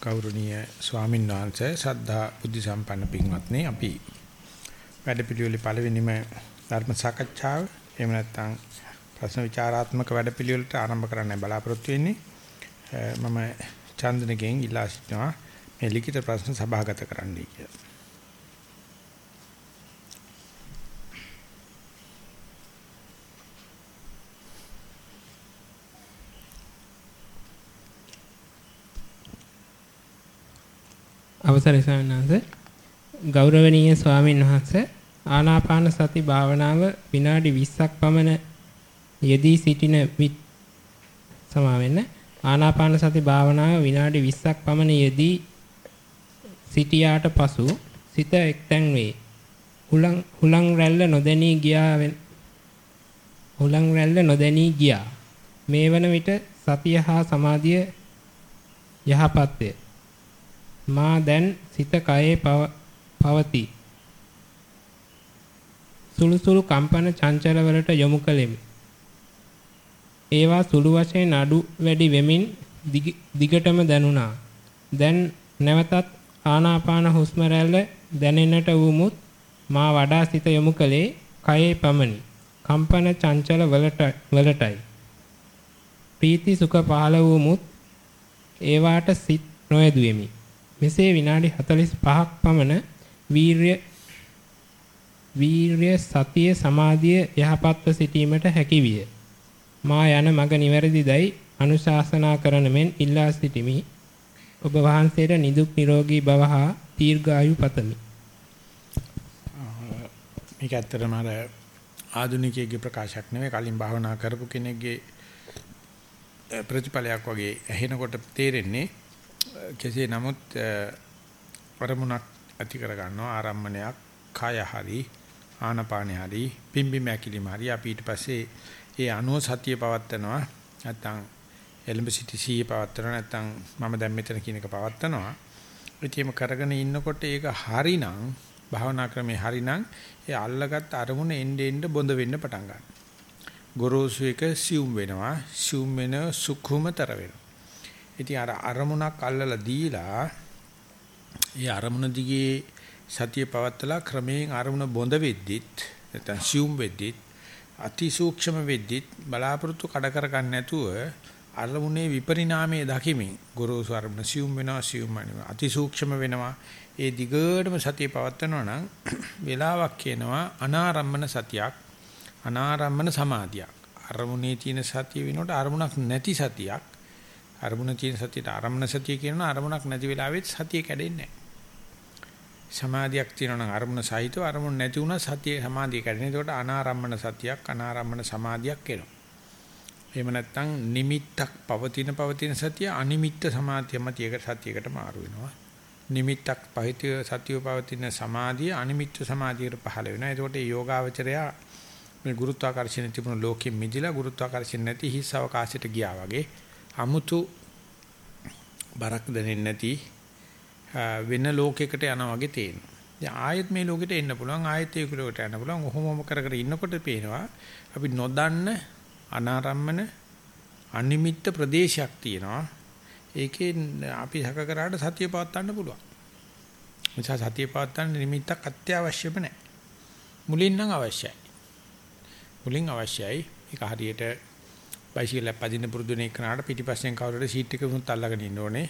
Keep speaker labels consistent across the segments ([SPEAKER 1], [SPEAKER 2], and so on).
[SPEAKER 1] ගෞරවනීය ස්වාමීන් වහන්සේ සද්ධා බුද්ධ සම්පන්න පින්වත්නි අපි වැඩපිළිවෙලේ පළවෙනිම ධර්ම සාකච්ඡාව එහෙම නැත්නම් ප්‍රශ්න විචාරාත්මක වැඩපිළිවෙලට ආරම්භ කරන්න බලාපොරොත්තු වෙන්නේ මම චන්දනගෙන් ඉල්ලා සිටිනවා මේ ලිඛිත ප්‍රශ්න සභාගත කරන්නයි කියලා.
[SPEAKER 2] අවසරයි ස්වාමීන් වහන්සේ ගෞරවනීය ස්වාමීන් වහන්සේ ආනාපාන සති භාවනාව විනාඩි 20ක් පමණ යෙදී සිටින විට සමා වෙන්න ආනාපාන සති භාවනාව විනාඩි 20ක් පමණ යෙදී සිටියාට පසු සිත එක්තැන් වේ. හුලං හුලං රැල්ල නොදැනී ගියා හුලං රැල්ල නොදැනී ගියා. මේ වන විට සතිය හා සමාධිය යහපත්ය. මා දැන් සිත කයේ පවති. සුළු සුළු කම්පන චංචල වලට යොමු කළෙමි. ඒවා සුළු වශයෙන් අඩු වැඩි වෙමින් දිගටම දැනුණා. දැන් නැවතත් ආනාපාන හුස්ම රැල්ල දැනෙන්නට වුමුත් මා වඩා සිත යොමු කළේ කයේ පමණි. කම්පන චංචල වලට වලටයි. ප්‍රීති සුඛ පහළ වුමුත් ඒවාට සිත් නොයදුෙමි. මෙසේ විනාඩි 45ක් පමණ වීර්ය වීර්ය සතිය සමාධිය යහපත්ව සිටීමට හැකි විය. මා යන මඟ නිවැරදිදයි අනුශාසනා කරන මෙන් ඉල්ලා සිටිමි. ඔබ වහන්සේට නිදුක් නිරෝගී භව හා දීර්ඝායු පතමි.
[SPEAKER 1] මේක ඇත්තටම අර ආධුනිකයෙක්ගේ ප්‍රකාශයක් නෙවෙයි කලින් භාවනා කරපු කෙනෙක්ගේ ප්‍රතිඵලයක් වගේ ඇහෙනකොට තේරෙන්නේ කෙසේ නමුත් වරමුණක් ඇති කර ගන්නවා ආරම්මණයක් කය හරි ආනපානෙ හරි පිම්බි මැකිලිම හරි. අපි ඊට පස්සේ ඒ අනුව සතිය පවත්නවා නැත්නම් එලඹ සිටි සීය පවත්නවා නැත්නම් මම දැන් මෙතන කියන එක පවත්නවා ඉතින් කරගෙන ඉන්නකොට ඒක හරිනම් භාවනා ක්‍රමේ හරිනම් ඒ අල්ලගත් අරමුණ එන්න එන්න බොඳ වෙන්න පටන් ගන්නවා. ගොරෝසු එක සියුම් වෙනවා. සියුම් වෙන සුඛුමතර වෙනවා. ඉතින් අර අරමුණක් අල්ලලා දීලා ඒ අරමුණ දිගේ සතිය පවත්තලා ක්‍රමයෙන් අරමුණ බොඳ වෙද්දිත් නැත්නම් සියුම් වෙද්දිත් අතිසූක්ෂම වෙද්දිත් බලාපොරොත්තු කඩ කර ගන්න නැතුව අරමුණේ විපරිණාමයේ දකිමින් ගුරුසු අරමුණ සියුම් වෙනවා සියුම් වෙනවා අතිසූක්ෂම වෙනවා. ඒ දිගටම සතිය පවත්වනවා නම් වේලාවක් කියනවා අනාරම්මන සතියක් අනාරම්මන සමාධියක්. අරමුණේ තියෙන සතිය වෙනකොට අරමුණක් නැති සතියක්. අරමුණ තියෙන සතියට ආරම්මන සතිය කියනවා අරමුණක් නැති වෙලාවෙත් සතිය කැඩෙන්නේ සමාධියක් තියෙනවා නම් අරමුණ සහිතව අරමුණ නැති වුණා සතිය සමාධිය කැඩෙන. ඒකට අනාරම්මන සතියක් අනාරම්මන සමාධියක් එනවා. එහෙම නැත්නම් නිමිත්තක් පවතින පවතින සතිය අනිමිත්ත සමාධිය මතියක සතියකට මාරු වෙනවා. නිමිත්තක් පහිතිය සතිය පවතින සමාධිය අනිමිත්ත සමාධියකට පහළ වෙනවා. ඒකට මේ යෝගාවචරයා මේ ගුරුත්වාකර්ෂණ තිබුණු ලෝකෙ මිදිලා ගුරුත්වාකර්ෂණ නැති හිස් අවකාශයට ගියා වගේ අමුතු බරක් දැනෙන්නේ නැති වෙන ලෝකයකට යනවා වගේ තේරෙනවා. දැන් ආයෙත් මේ ලෝකෙට එන්න පුළුවන් ආයෙත් ඒ ලෝකෙට යන්න පුළුවන්. ඔහොමම කර කර ඉන්නකොට පේනවා අපි නොදන්න අනාරම්මන අනිමිත්ත ප්‍රදේශයක් තියෙනවා. ඒකේ අපි සක කරාට සතිය පවත්වන්න පුළුවන්. නිසා සතිය පවත්වන්න නිමිත්තක් අත්‍යවශ්‍යම නැහැ. මුලින් නම් අවශ්‍යයි. මුලින් අවශ්‍යයි. ඒක හරියට බයිසිකල් එක පදින්න පුරුදු වෙන එකනට පිටිපස්සෙන් කවුරුහරි සීට් එක වුණත් අල්ලගෙන ඉන්න ඕනේ.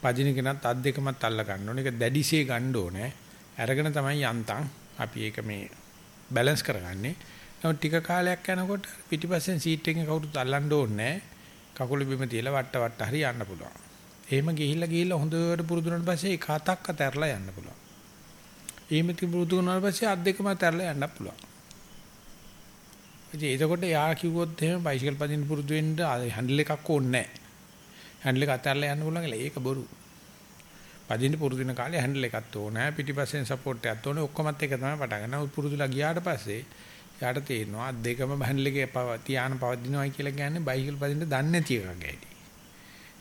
[SPEAKER 1] පදින කෙනත් අත් දෙකමත් අල්ල ගන්න ඕනේ. ඒක දැඩිසේ ගන්න ඕනේ. අරගෙන තමයි යන්තම් අපි ඒක මේ බැලන්ස් කරගන්නේ. නමුත් ටික කාලයක් යනකොට පිටිපස්සෙන් සීට් එකෙන් කවුරුත් අල්ලන්න ඕනේ කකුල බිම තියලා වට වට හරි යන්න පුළුවන්. එහෙම ගිහිල්ලා ගිහිල්ලා හොඳට පුරුදු වුණාට පස්සේ එක හතක් අතහැරලා යන්න පුළුවන්. එහෙම පුරුදු වුණාට පස්සේ අත් දෙකම අතහැරලා යන්න පුළුවන්. ඉතින් එතකොට යා කිව්වොත් එහෙම බයිසිකල් පදින්න පුරුදු වෙන්න හැන්ඩල් එකක් ඕනේ නැහැ. හැන්ඩල් එක අතහැරලා යන්න පුළුවන් කියලා ඒක බොරු. පදින්න පුරුදු වෙන කාලේ හැන්ඩල් එකක් ඕනේ පිටිපස්සෙන් සපෝට් එකක් ඕනේ ඔක්කොමත් එක තමයි පටන් ගන්න. පුරුදුලා ගියාට පස්සේ යාට තේරෙනවා දෙකම හැන්ඩල් එකේ තියාන පවදිනවා කියලා කියන්නේ බයිසිකල් පදින්න දන්නේ නැති එකක් ඇයි.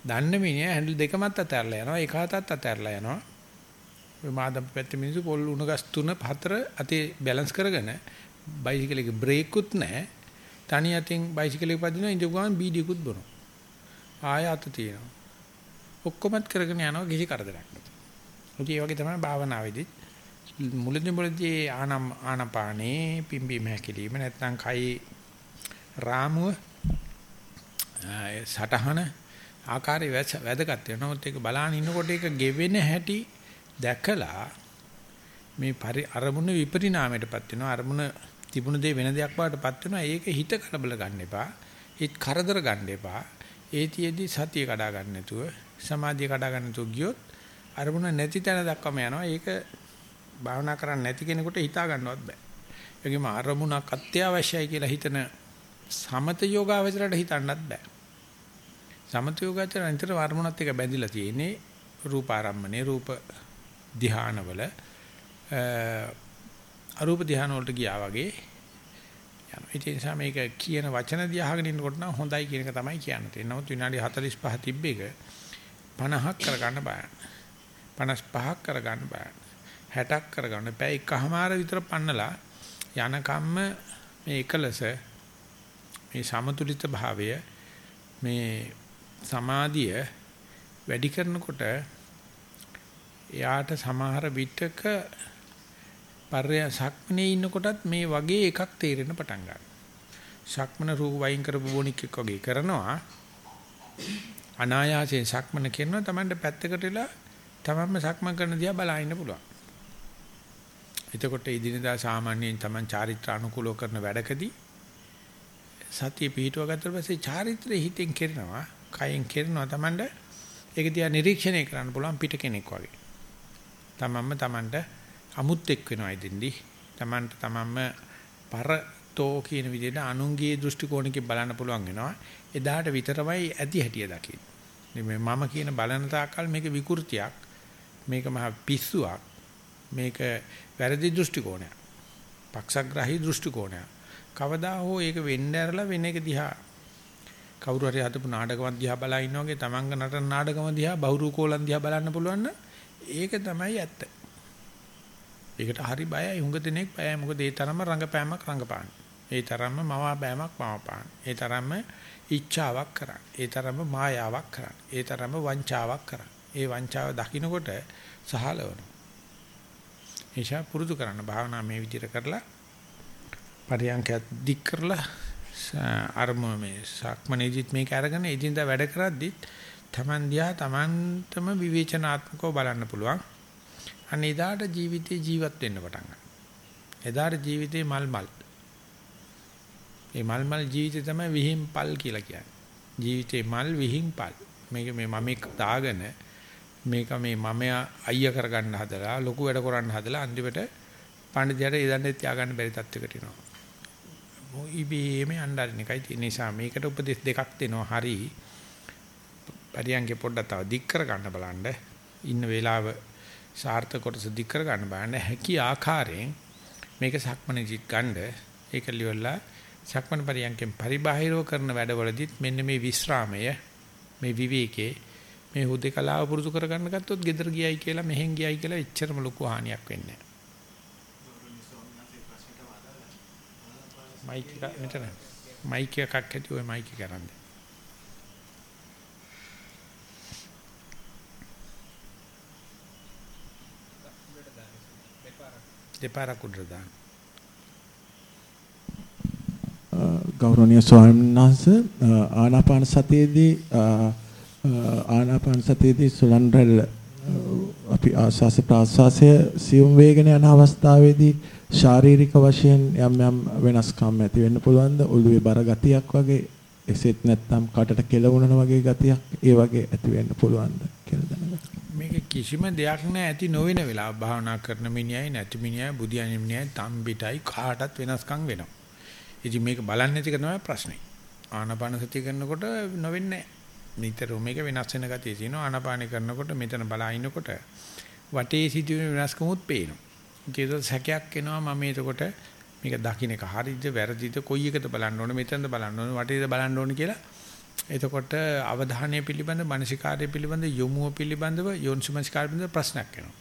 [SPEAKER 1] දන්න මිනිහා හැන්ඩල් දෙකමත් අතහැරලා යනවා එක හතත් අතහැරලා යනවා. ඔය මාදම් පැත්තේ මිනිස්සු පොල් උණු ගස් තුන හතර අතේ බැලන්ස් කරගෙන බයිසිකල් එකේ බ්‍රේකුත් නැහැ. තනි අතින් බයිසිකල් එක පදිනවා ඉඳ ගමන් බීඩියකුත් බොනවා. ආය අත තියෙනවා. ඔක්කොමත් කරගෙන යනවා කිසි කරදරයක් නැතුව. ඒ වගේ තමයි භාවනාවේදී මුලදී මුලදී ආනම් ආනපානේ පිම්බීම හැකිලිම නැත්නම් කයි රාමුව සටහන ආකාරය වැදගත් වෙනවා. නමුත් ඒක බලාන ඉන්නකොට ඒක ගෙවෙන හැටි දැකලා මේ පරි අරමුණ විපරිණාමයටපත් වෙනවා. අරමුණ තිබුණ දේ වෙන දෙයක් වඩටපත් වෙනවා. ඒක හිත කලබල ගන්න එපා. හිත කරදර ගන්න එපා. ඒතියෙදි සතිය කඩා ගන්න නැතුව සමාධිය කඩා ගන්න නැතුව ගියොත් අරමුණ නැති තැන දක්වාම යනවා. ඒක භාවනා කරන්නේ නැති කෙනෙකුට හිතා ගන්නවත් බෑ. ඒකෙම අරමුණක් අත්‍යවශ්‍යයි කියලා හිතන සමත යෝගාවචරයට හිතන්නත් බෑ. සමත යෝගාචර නිතර අරමුණත් එක්ක බැඳිලා තියෙන්නේ රූප ආරම්මනේ රූප ධානවල අරූප ධාන වලට ගියා වගේ යනවා. ඒ නිසා මේක කියන වචන දිහාගෙන ඉන්නකොට නම් හොඳයි කියන එක තමයි කියන්නේ. නමුත් විනාඩි 45 තිබ්බේක 50ක් කරගන්න බෑ. 55ක් කරගන්න බෑ. 60ක් කරගන්න බෑ. එකමාර විතර පන්නලා යනකම්ම මේ එකලස මේ සමතුලිත භාවය මේ සමාධිය වැඩි කරනකොට එයාට සමහර විටක පර්ය සක්මනේ ඉන්නකොටත් මේ වගේ එකක් තේරෙන්න පටන් ගන්නවා. සක්මන රූප වයින් කරපු බොනික් වගේ කරනවා. අනායාසයෙන් සක්මන කරනවා Tamanට පැත්තකට වෙලා තමන්ම සක්මන් කරන දිහා බලා ඉන්න පුළුවන්. එතකොට ඉදිනදා සාමාන්‍යයෙන් Taman චාරිත්‍ර අනුකූලව කරන වැඩකදී සතිය පිහිටුව ගත්තට පස්සේ චාරිත්‍රය හිතෙන් කරනවා, කයෙන් කරනවා Tamanට ඒක දිහා නිරීක්ෂණය කරන්න පුළුවන් පිට කෙනෙක් වගේ. තමන්ම Tamanට අමුත්ෙක් වෙනවා ඉදින්දි. Tamanට තමන්ම පරතෝ කියන විදිහට අනුන්ගේ දෘෂ්ටි කෝණකින් බලන්න පුළුවන් වෙනවා. එදාට විතරමයි ඇති හැටිය දකින්නේ. මේ මම කියන බලන තාක්කල් මේක විකෘතියක්. මේක මහ පිස්සුවක්. මේක වැරදි දෘෂ්ටි කෝණයක්. පක්ෂග්‍රාහී දෘෂ්ටි කෝණයක්. කවදා හෝ ඒක වෙන්න ඇරලා වෙන එක දිහා කවුරු හරි හදපු නාටකයක් දිහා බලා ඉන්නා වගේ තමන්ග නටන නාටකම දිහා බහුරූකෝලන් දිහා බලන්න පුළුවන් ඒක තමයි ඇත්ත. ඒකට හරි බයයි හුඟ දෙනෙක් බයයි මොකද ඒ තරම්ම රංගපෑමක් රංගපාන. ඒ තරම්ම මවා බෑමක් මවපාන. ඒ තරම්ම ඉච්ඡාවක් කරන්න. ඒ තරම්ම මායාවක් කරන්න. ඒ තරම්ම වංචාවක් කරන්න. ඒ වංචාව දකින්නකොට සහලවනවා. ඒෂා පුරුදු කරන්න භාවනා මේ විදිහට කරලා පරියන්කයක් දික් කරලා අරම මේ සක්මනේදිත් මේක අරගෙන එදින්දා වැඩ කරද්දිත් Taman දිහා Tamanටම විවේචනාත්මකව බලන්න පුළුවන්. අන්න එදාට ජීවිතේ ජීවත් වෙන්න පටන් ගන්නවා. එදාට ජීවිතේ මල් මල්. මේ මල් මල් ජීවිතේ තමයි විහිම්පල් කියලා කියන්නේ. ජීවිතේ මල් විහිම්පල්. මේක මේ මම දාගෙන මේක මේ මමයා අයියා කරගන්න හදලා ලොකු වැඩ කරන්න හදලා අන්තිමට පඬිතුයාට ඉදන්නේ තියාගන්න බැරි තත්යකට එනවා. ඉබේම යන්නරින් එකයි තියෙන නිසා මේකට උපදෙස් දෙකක් දෙනවා. හරි. පරියන්ගේ පොඩ්ඩක් තව දික් කර ගන්න බලන්න. ඉන්න වේලාව සාර්ථක කොටස දික් කර ගන්න බලන්න හැකි ආකාරයෙන් මේක සක්මණේජිත් ගන්න ඒක liwalla සක්මණ පරියන්කෙන් පරිබාහිරව කරන වැඩවලදීත් මෙන්න මේ විස්රාමය මේ විවේකේ මේ හුදේකලාව පුරුදු කරගන්න ගත්තොත් gedara ගියයි කියලා මෙහෙන් ගියයි කියලා එච්චරම ලොකු හානියක් වෙන්නේ නැහැ. මයික් එක මෙතන මයික් එකක් ඇති ඔය මයික් එක කරන්නේ. දෙපාරක් උඩට දාන්න.
[SPEAKER 3] ගෞරවනීය ස්වාමීන් වහන්සේ ආනාපාන සතියේදී ආනාපාන සතියේදී සුලන් රැල්ල අපි ආස්වාස ප්‍රාස්වාසය සියුම් වේගන යන අවස්ථාවේදී ශාරීරික වශයෙන් යම් යම් වෙනස්කම් ඇති වෙන්න පුළුවන්ද ඔළුවේ බර ගතියක් වගේ එසෙත් නැත්නම් කටට කෙලවුණන වගේ ගතියක් ඒ වගේ ඇති වෙන්න පුළුවන්ද කියලා දැනගන්න.
[SPEAKER 1] මේක කිසිම දෙයක් නැහැ ඇති නොවන වෙලාව භාවනා කරන මිනිහයි නැති මිනිහයි බුදියන් මිනිහයි තම්බිටයි කාටත් වෙනස්කම් වෙනවා. ඉතින් මේක බලන්නේ නැතික තමයි ප්‍රශ්නේ. ආනාපාන සතිය කරනකොට නොවෙන්නේ නැහැ. නිතරම මේක වෙනස් වෙන ගතිය තියෙනවා. ආනාපාන කරනකොට මෙතන බලා ඉන්නකොට වටේ සිදුවෙන වෙනස්කමුත් පේනවා. ඒක සැකයක් එනවා මම එතකොට මේක දකින්න එක හරියද වැරදිද කොයි එකද බලන්න ඕනේ මෙතනද බලන්න ඕනේ වටේද බලන්න ඕනේ කියලා එතකොට අවධානය පිළිබඳ මානසිකාර්ය පිළිබඳ යොමුව පිළිබඳව යොන්සුමස්කාර පිළිබඳ ප්‍රශ්නයක් එනවා.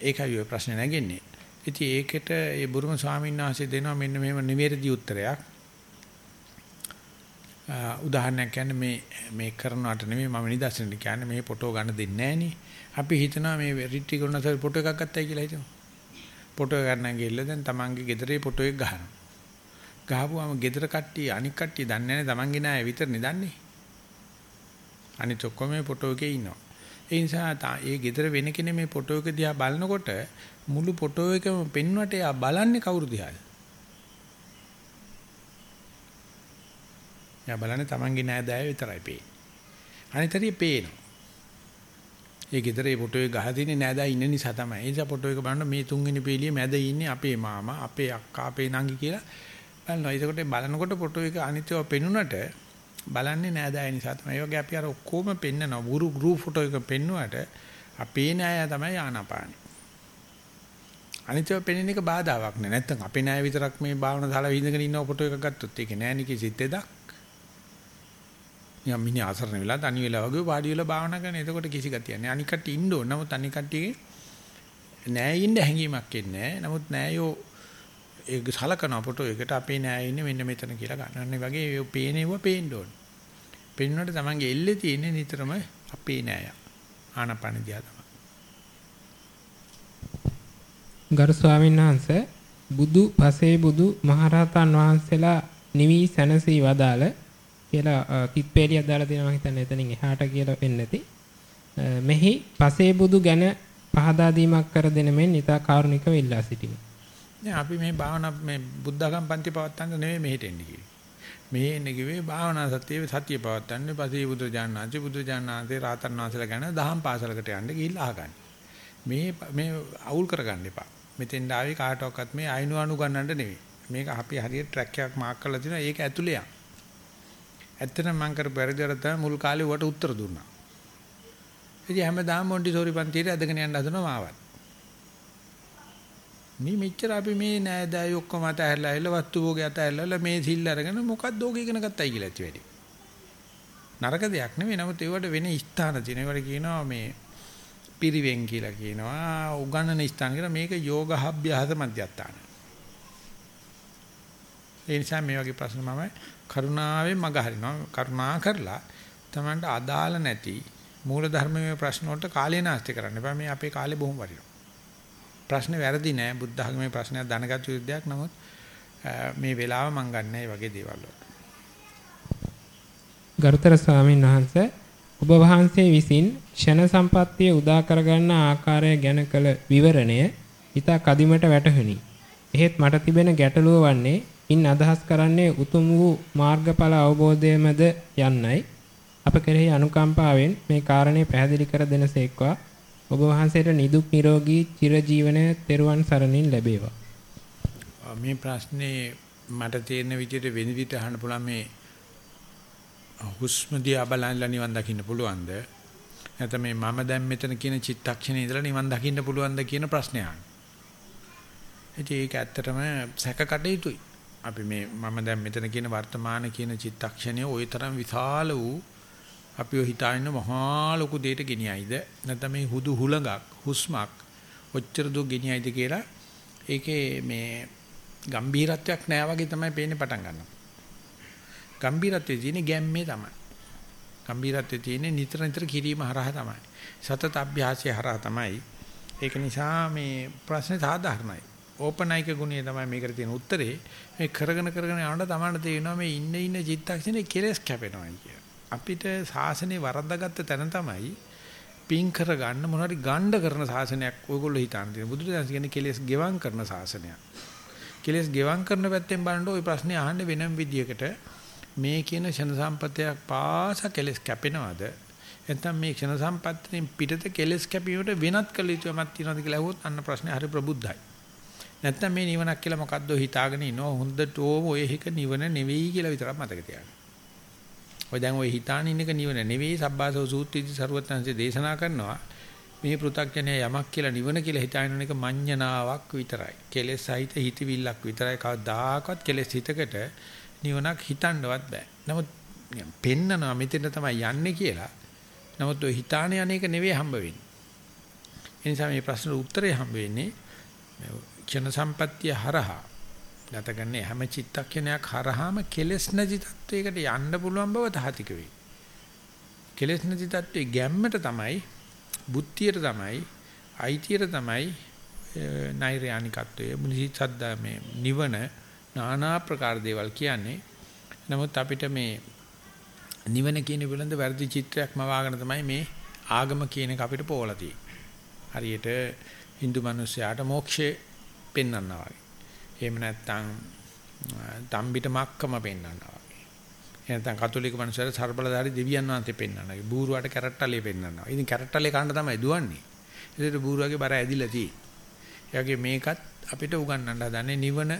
[SPEAKER 1] ඒකයි ඔය ප්‍රශ්නේ නැගෙන්නේ. ඉතින් ඒකට ඒ බුරුම ස්වාමීන් වහන්සේ දෙනවා මෙන්න මෙහෙම නිවැරදි උත්තරයක්. උදාහරණයක් කියන්නේ මේ මේ කරනවට නෙමෙයි මම නිදර්ශනෙට කියන්නේ මේ ෆොටෝ ගන්න දෙන්නේ නැහනේ. අපි හිතනවා මේ රිට්ටි කරනසල් ෆොටෝ එකක් ගත්තයි කියලා හිතමු. ෆොටෝ ගන්න ගිහලා දැන් තමන්ගේ ගෙදරේ ෆොටෝ එක ගහනවා. ගහපුවාම ගෙදර කට්ටිය අනික් කට්ටිය දන්නේ නැහැ තමන්ගේ නෑ විතරනේ දන්නේ. අනිත් ඔක්කොම මේ ෆොටෝ එකේ ඉන්නවා. ඒ නිසා ඒ ගෙදර වෙන කෙනෙක් මේ ෆොටෝ එක දිහා බලනකොට මුළු ෆොටෝ එකම පෙන්වට එයා බලන්නේ කවුරු දිහාද? එයා බලන්නේ තමන්ගේ නෑදෑය විතරයි පේන්නේ. අනිතරේ පේනවා. ඒ ගෙදර ඒ ෆොටෝ එක ගහලා තියෙන්නේ නෑදෑ ඉන්න නිසා තමයි. ඒ නිසා ෆොටෝ එක බලන මේ තුන්වෙනි පීලියේ මැද ඉන්නේ අපේ මාමා, අපේ අක්කා, අපේ නංගි කියලා බලනවා. ඒකට බලනකොට ෆොටෝ එක අනිත්‍යව පෙනුනට බලන්නේ නෑදෑ නිසා තමයි. ඒ වගේ අපි අර ඔක්කොම පෙන්නනවා. ගුරු ගෲප් ෆොටෝ එක පෙන්නුවට අපේ නෑය තමයි ආනාපානේ. අනිත්‍යව පෙනෙන එක බාධාවක් නෑ. නැත්තම් අපේ නෑ විතරක් මේ භාවනා ශාලාවේ ඉඳගෙන ඉන්න ෆොටෝ එකක් ගත්තොත් ඒක නෑ නිකි සිත්තේදක්. නිකන් මිනිහ අසරණ වෙලා තනි වෙලා වගේ වාඩි වෙලා භාවනා කරන. එතකොට කිසි ගතියක් නෑ. අනික් කට්ටිය ඉන්න ඕන. නමුත් අනික් කට්ටියගේ නෑ ඉන්න හැඟීමක් එන්නේ නෑ. නමුත් නෑයෝ ඒක සලකන ෆොටෝ එකට අපේ නෑ ඉන්නේ මෙන්න මෙතන කියලා ගන්න. ඒ වගේ ඒ පේනේව පේන්න ඕන. පෙන්වන්නට තමන්ගේ එල්ලේ තියෙන නිතරම අපේ නෑය. ආනපන දිහා තමයි.
[SPEAKER 2] ගරු ස්වාමීන් වහන්සේ බුදු පසේ බුදු මහරහතන් වහන්සේලා නිවි සැනසී වදාළ කියලා කිප්පේලියක් දාලා දෙනවා හිතන්නේ එතනින් එහාට කියලා වෙන්නේ නැති. මෙහි පසේ බුදු ගැන පහදා දීමක් කර දෙන මෙන් නිතා කාරුණිකව ඉල්ලා සිටිමි.
[SPEAKER 1] නෑ අපි මේ භාවනා මේ බුද්ධඝම් පන්ති පවත්තන්න නෙමෙයි මෙහෙට එන්නේ කිව්වේ. මේ එන්නේ කිව්වේ භාවනා සතියේ සතිය පවත්තන්නේ පසේ බුදු ජානනාචි බුදු ජානනාතේ රාතන් වහන්සේලා ගැන දහම් පාසලකට යන්න ගිහිල්ලා අහගන්න. මේ මේ අවුල් කරගන්න එපා. මෙතෙන් ආවේ කාටවත් මේ අයිනු අනු ගන්නන්න නෙවෙයි. මේක අපි හරියට ට්‍රැක් එකක් මාක් කරලා තිනවා ඒක ඇතුලේ යන්න. ඇත්තටම මම කරපු පෙරදර තමයි මුල් කාලේ වට උත්තර දුන්නා. ඉතින් හැමදාම මොන්ටිසෝරි පන්තියට ඇදගෙන යන්න හදනවා මාවත්. මේ මෙච්චර අපි මේ නෑදෑය ඔක්කොම අතහැරලා ඇවිල්ලා වස්තු භෝගය අතහැරලා මේ සිල් අරගෙන මොකක්ද ඕක ඉගෙන ගත්තයි කියලා ඇති වැඩි. නරක දෙයක් නෙවෙයි නමුත් ඒවට වෙන ස්ථාන තියෙනවා. ඒවට කියනවා මේ පිරිවෙන් කියලා කියනවා. උගන්නන ස්ථාන කියලා මේක යෝගහභ්‍යාස මධ්‍යස්ථාන. ඒ නිසා මේ වගේ ප්‍රශ්න මම කරුණාවෙන් මග හරිනවා. කරුණා කරලා Tamanට අදාළ නැති මූල ධර්මයේ ප්‍රශ්න වලට කාලය නාස්ති කරන්න එපා. මේ අපේ කාලේ බොහොම වටිනවා. ප්‍රශ්නේ වැරදි නෑ. බුද්ධ ධර්මයේ ප්‍රශ්නයක් දැනගත යුතු දෙයක්. නමුත් මේ වෙලාව මම ගන්න ඒ වගේ දේවල් වලට.
[SPEAKER 2] ගරුතර ස්වාමීන් වහන්සේ ඔබ වහන්සේ විසින් ෂණ සම්පත්තිය උදා කරගන්න ආකාරය ගැන කළ විවරණය ඊට කදිමට වැටහුණි. එහෙත් මට තිබෙන ගැටලුව වන්නේ ඉන් අදහස් කරන්නේ උතුම් වූ මාර්ගඵල අවබෝධයමද යන්නයි අප කෙරෙහි අනුකම්පාවෙන් මේ කාරණේ පැහැදිලි කර දෙනසේක්වා ඔබ වහන්සේට නිදුක් නිරෝගී චිරජීවනය තෙරුවන් සරණින් ලැබේවා.
[SPEAKER 1] මේ ප්‍රශ්නේ මට තේරෙන විදිහට වෙන විදිහට අහන්න පුළුවන් මේ හුස්ම දිහා බලන්ලා නිවන් දකින්න පුළුවන්ද? නැත්නම් මේ මම දැන් මෙතන කියන චිත්තක්ෂණේ ඉඳලා නිවන් දකින්න පුළුවන්ද කියන ප්‍රශ්නය අහන්න. ඒක ඇත්තටම සැකකටයුතුයි. අපි මේ මම දැන් මෙතන කියන වර්තමාන කියන චිත්තක්ෂණය ওই තරම් විශාල වූ අපිව හිතාගෙන මහා ලොකු දෙයකට ගෙනියයිද නැත්නම් මේ හුදු හුලඟක් හුස්මක් ඔච්චර දුර ගෙනියයිද කියලා ඒකේ මේ ගම්බීරත්වයක් නෑ වගේ තමයි පේන්නේ පටන් ගන්නවා. ගම්බීරත්වයේ තියෙන ගැම්මේ තමයි. ගම්බීරත්වයේ තියෙන නිතර නිතර කිරීම හරහා තමයි. සතත අභ්‍යාසය හරහා තමයි. ඒක නිසා මේ ප්‍රශ්නේ සාධාරණයි. ඕපනයික ගුණය තමයි මේකට තියෙන උත්තරේ. මේ කරගෙන කරගෙන යනකොට තමයි තේරෙනවා මේ ඉන්න ඉන්න චිත්තක්ෂණේ කෙලස් කැපෙනවා කිය. අපිට සාසනේ වරද්දාගත්ත තැන තමයි පින් කරගන්න මොනවාරි ගණ්ඩ කරන සාසනයක් ඔයගොල්ලෝ හිතාන තියෙන. බුදුරජාණන් කියන්නේ කෙලස් ගෙවම් කරන සාසනයක්. කෙලස් ගෙවම් කරන පැත්තෙන් බලනකොට ওই ප්‍රශ්නේ අහන්න වෙනම විදියකට මේ කියන ක්ෂණ සම්පතයක් පාස කෙලස් කැපෙනවද? නැත්නම් මේ ක්ෂණ සම්පත්තියෙන් පිටත කෙලස් කැපීමට වෙනත් කළ යුතුමක් තියනවද කියලා අහුවොත් අන්න ප්‍රශ්නේ හරි ප්‍රබුද්ධයි. නැත්තම් මේ නිවනක් කියලා මොකද්ද හිතාගෙන ඉනෝ හොඳටම ඔය එක නිවන නෙවෙයි කියලා විතරක් මතක තියාගන්න. ඔය දැන් ඔය හිතාන ඉන්න එක නිවන නෙවෙයි සබ්බාසව සූත්‍රයේදී සරුවත්ංශය දේශනා කරනවා. මේ පෘථග්ජනය යමක් කියලා නිවන කියලා හිතාගෙන එක මඤ්ඤණාවක් විතරයි. කෙලෙස් සහිත හිතවිල්ලක් විතරයි. කවදාකවත් කෙලෙස් හිතකට නිවනක් හිතන්නවත් බෑ. නමුත් පෙන්නනවා මෙතන තමයි යන්නේ කියලා. නමුත් ඔය හිතාන යන්නේක නෙවෙයි හම්බ වෙන්නේ. ඒ නිසා මේ ප්‍රශ්නෙට උත්තරේ හම්බ වෙන්නේ ක්ෂණ සම්පත්තිය හරහා ගත කරන හැම චිත්තක්ෂණයක් හරහාම කෙලෙස් නැති තත්වයකට යන්න පුළුවන් බව තහතික වෙයි. කෙලෙස් නැති තත්වයේ ගැම්මට තමයි බුද්ධියට තමයි අයිතියට තමයි නෛර්යානිකත්වයේ මුනිසද්ද මේ නිවන নানা ප්‍රකාර දේවල් කියන්නේ. නමුත් අපිට මේ නිවන කියන පිළිබඳ වැරදි චිත්‍රයක් මවාගෙන තමයි මේ ආගම කියන එක අපිට පොවලා තියෙන්නේ. හරියට Hindu මිනිස්යාට මොක්ෂේ පෙන්වන්නවා වගේ. එහෙම නැත්නම් තම්බිට මක්කම පෙන්වන්නවා වගේ. එහෙම නැත්නම් කතෝලික මිනිස්යාට සර්බලධාරි දෙවියන් වහන්සේ පෙන්වනවා. බූරුවාට කැරට්ටලේ පෙන්වනවා. ඉතින් කැරට්ටලේ කන්න තමයි දුවන්නේ. ඒකට බූරුවාගේ බර ඇදිලා තියෙන්නේ. ඒ වගේ මේකත් අපිට උගන්වන්න හදන්නේ නිවන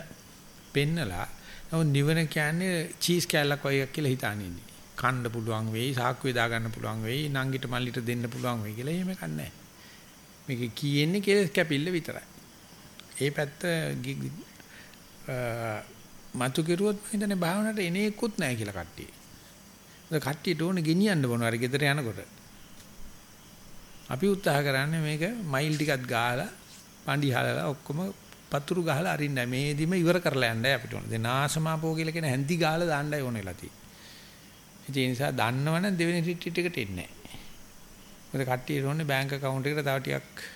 [SPEAKER 1] පෙන්නලා. නමුත් නිවන කියන්නේ චීස් කෑල්ලක් වගේ එකක් කියලා හිතානින්නේ. කන්න පුළුවන් වෙයි, සාක්කුවේ දා ගන්න පුළුවන් වෙයි, නංගිට මල්ලිට දෙන්න පුළුවන් වෙයි කියලා එහෙම කන්නේ මේක කියෙන්නේ කෙලස් කැපිල්ල විතරයි. ඒ පැත්ත මතු කෙරුවොත් මම හිතන්නේ භාවනාවට එනේකුත් නැහැ කියලා කට්ටිය. ඒක කට්ටියට ඕනේ ගෙනියන්න මොනවා හරි ගෙදර යනකොට. අපි උත්සාහ කරන්නේ මේක මයිල් ටිකක් ගාලා පණ්ඩි හලලා ඔක්කොම පතුරු ගහලා අරින්නයි මේදිම ඉවර කරලා යන්නයි අපිට ඕනේ. දැන් නාසමාපෝ කියලා කියන හැන්දි ගාලා දාන්නයි ඕනෙලා තියෙන්නේ. ඒ නිසා දන්නවනම් දෙවෙනි රිට්‍රීට් එකට එන්නේ නැහැ. මොකද කට්ටියට ඕනේ බැංක account එකට තව ටිකක්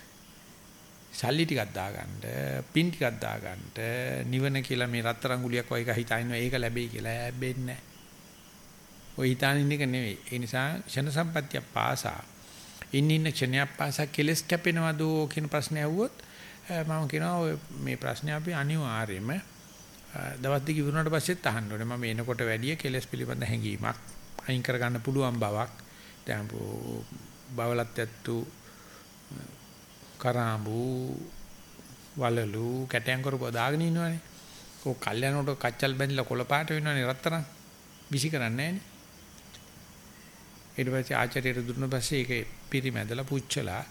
[SPEAKER 1] සල්ලි ටිකක් දාගන්න, පින් ටිකක් දාගන්න, නිවන කියලා මේ රත්තරන් ගුලියක් වගේ එක හිතාිනවා ඒක ලැබෙයි කියලා හැබෙන්නේ නැහැ. ඔය හිතානින් එක නෙවෙයි. ඒ නිසා ෂණ සම්පත්තිය පාසා ඉන්න ඉන්න ක්ෂණයක් පාසා කෙලස් කැපෙනවද කියන ප්‍රශ්නේ ඇහුවොත් මම කියනවා මේ ප්‍රශ්නේ අපි අනිවාර්යයෙන්ම දවස් දෙක ඉවරනට පස්සෙත් අහන්න ඕනේ. මම එනකොට වැඩි කෙලස් පිළිබඳ හැඟීමක් අයින් කරගන්න පුළුවන් බවක් දැන් බවලත් ඇත්තු කරාඹු වලලු කැටයන් කරපුවා දාගෙන ඉන්නවනේ. ඔය කල්යනකොට කච්චල් බැඳලා කොළ පාට වෙනවනේ රත්තරන්. විසි කරන්නේ නැහනේ. ඊට පස්සේ ආචාර්යයට දුන්න පස්සේ ඒක පිරිමැදලා පුච්චලා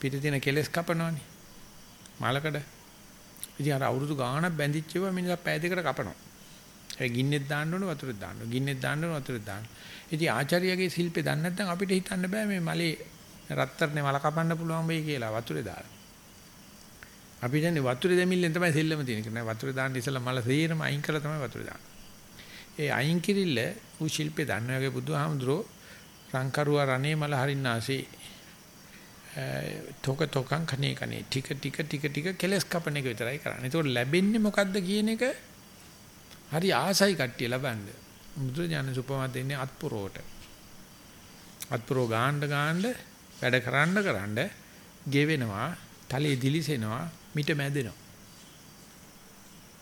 [SPEAKER 1] පිට තියෙන කෙලස් කපනවනේ. මලකඩ. ඉතින් අර අවුරුදු ගාණක් බැඳිච්ච ඒවා මිනිහා පය දෙකට කපනවා. ඒ ගින්නෙත් දාන්න ඕනේ වතුරෙත් දාන්න ඕනේ. ගින්නෙත් දාන්න ඕනේ වතුරෙත් දාන්න. ඉතින් ආචාර්යගේ ශිල්පේ දන්නේ නැත්නම් අපිට හිතන්න බෑ මේ මලේ රත්තරනේ මල කපන්න පුළුවන් වෙයි කියලා වතුරේ දාලා. අපි දන්නේ වතුරේ දෙමිල්ලෙන් තමයි සෙල්ලම තියෙන කෙනා වතුරේ දාන්න ඉස්සලා මල සේරම අයින් කරලා තමයි වතුරේ දාන්නේ. ඒ අයින් කිරිල්ල උ ශිල්පේ දන්න වගේ බුදුහාමුදුරෝ රංකරුවා රණේ මල හරින්නාසේ තොක තොකං කනේ කනේ ටික ටික ටික ටික කෙලස් කපන එක විතරයි කරන්නේ. ඒතකොට ලැබෙන්නේ මොකද්ද කියන එක හරි ආසයි කට්ටිය ලබන්න. බුදුරජාණන් සුපමත් දෙන්නේ අත්පුරෝට. අත්පුරෝ ගාන්න ගාන්න වැඩ කරන්න කරන්න ගෙවෙනවා, තලයේ දිලිසෙනවා, මිට මැදෙනවා.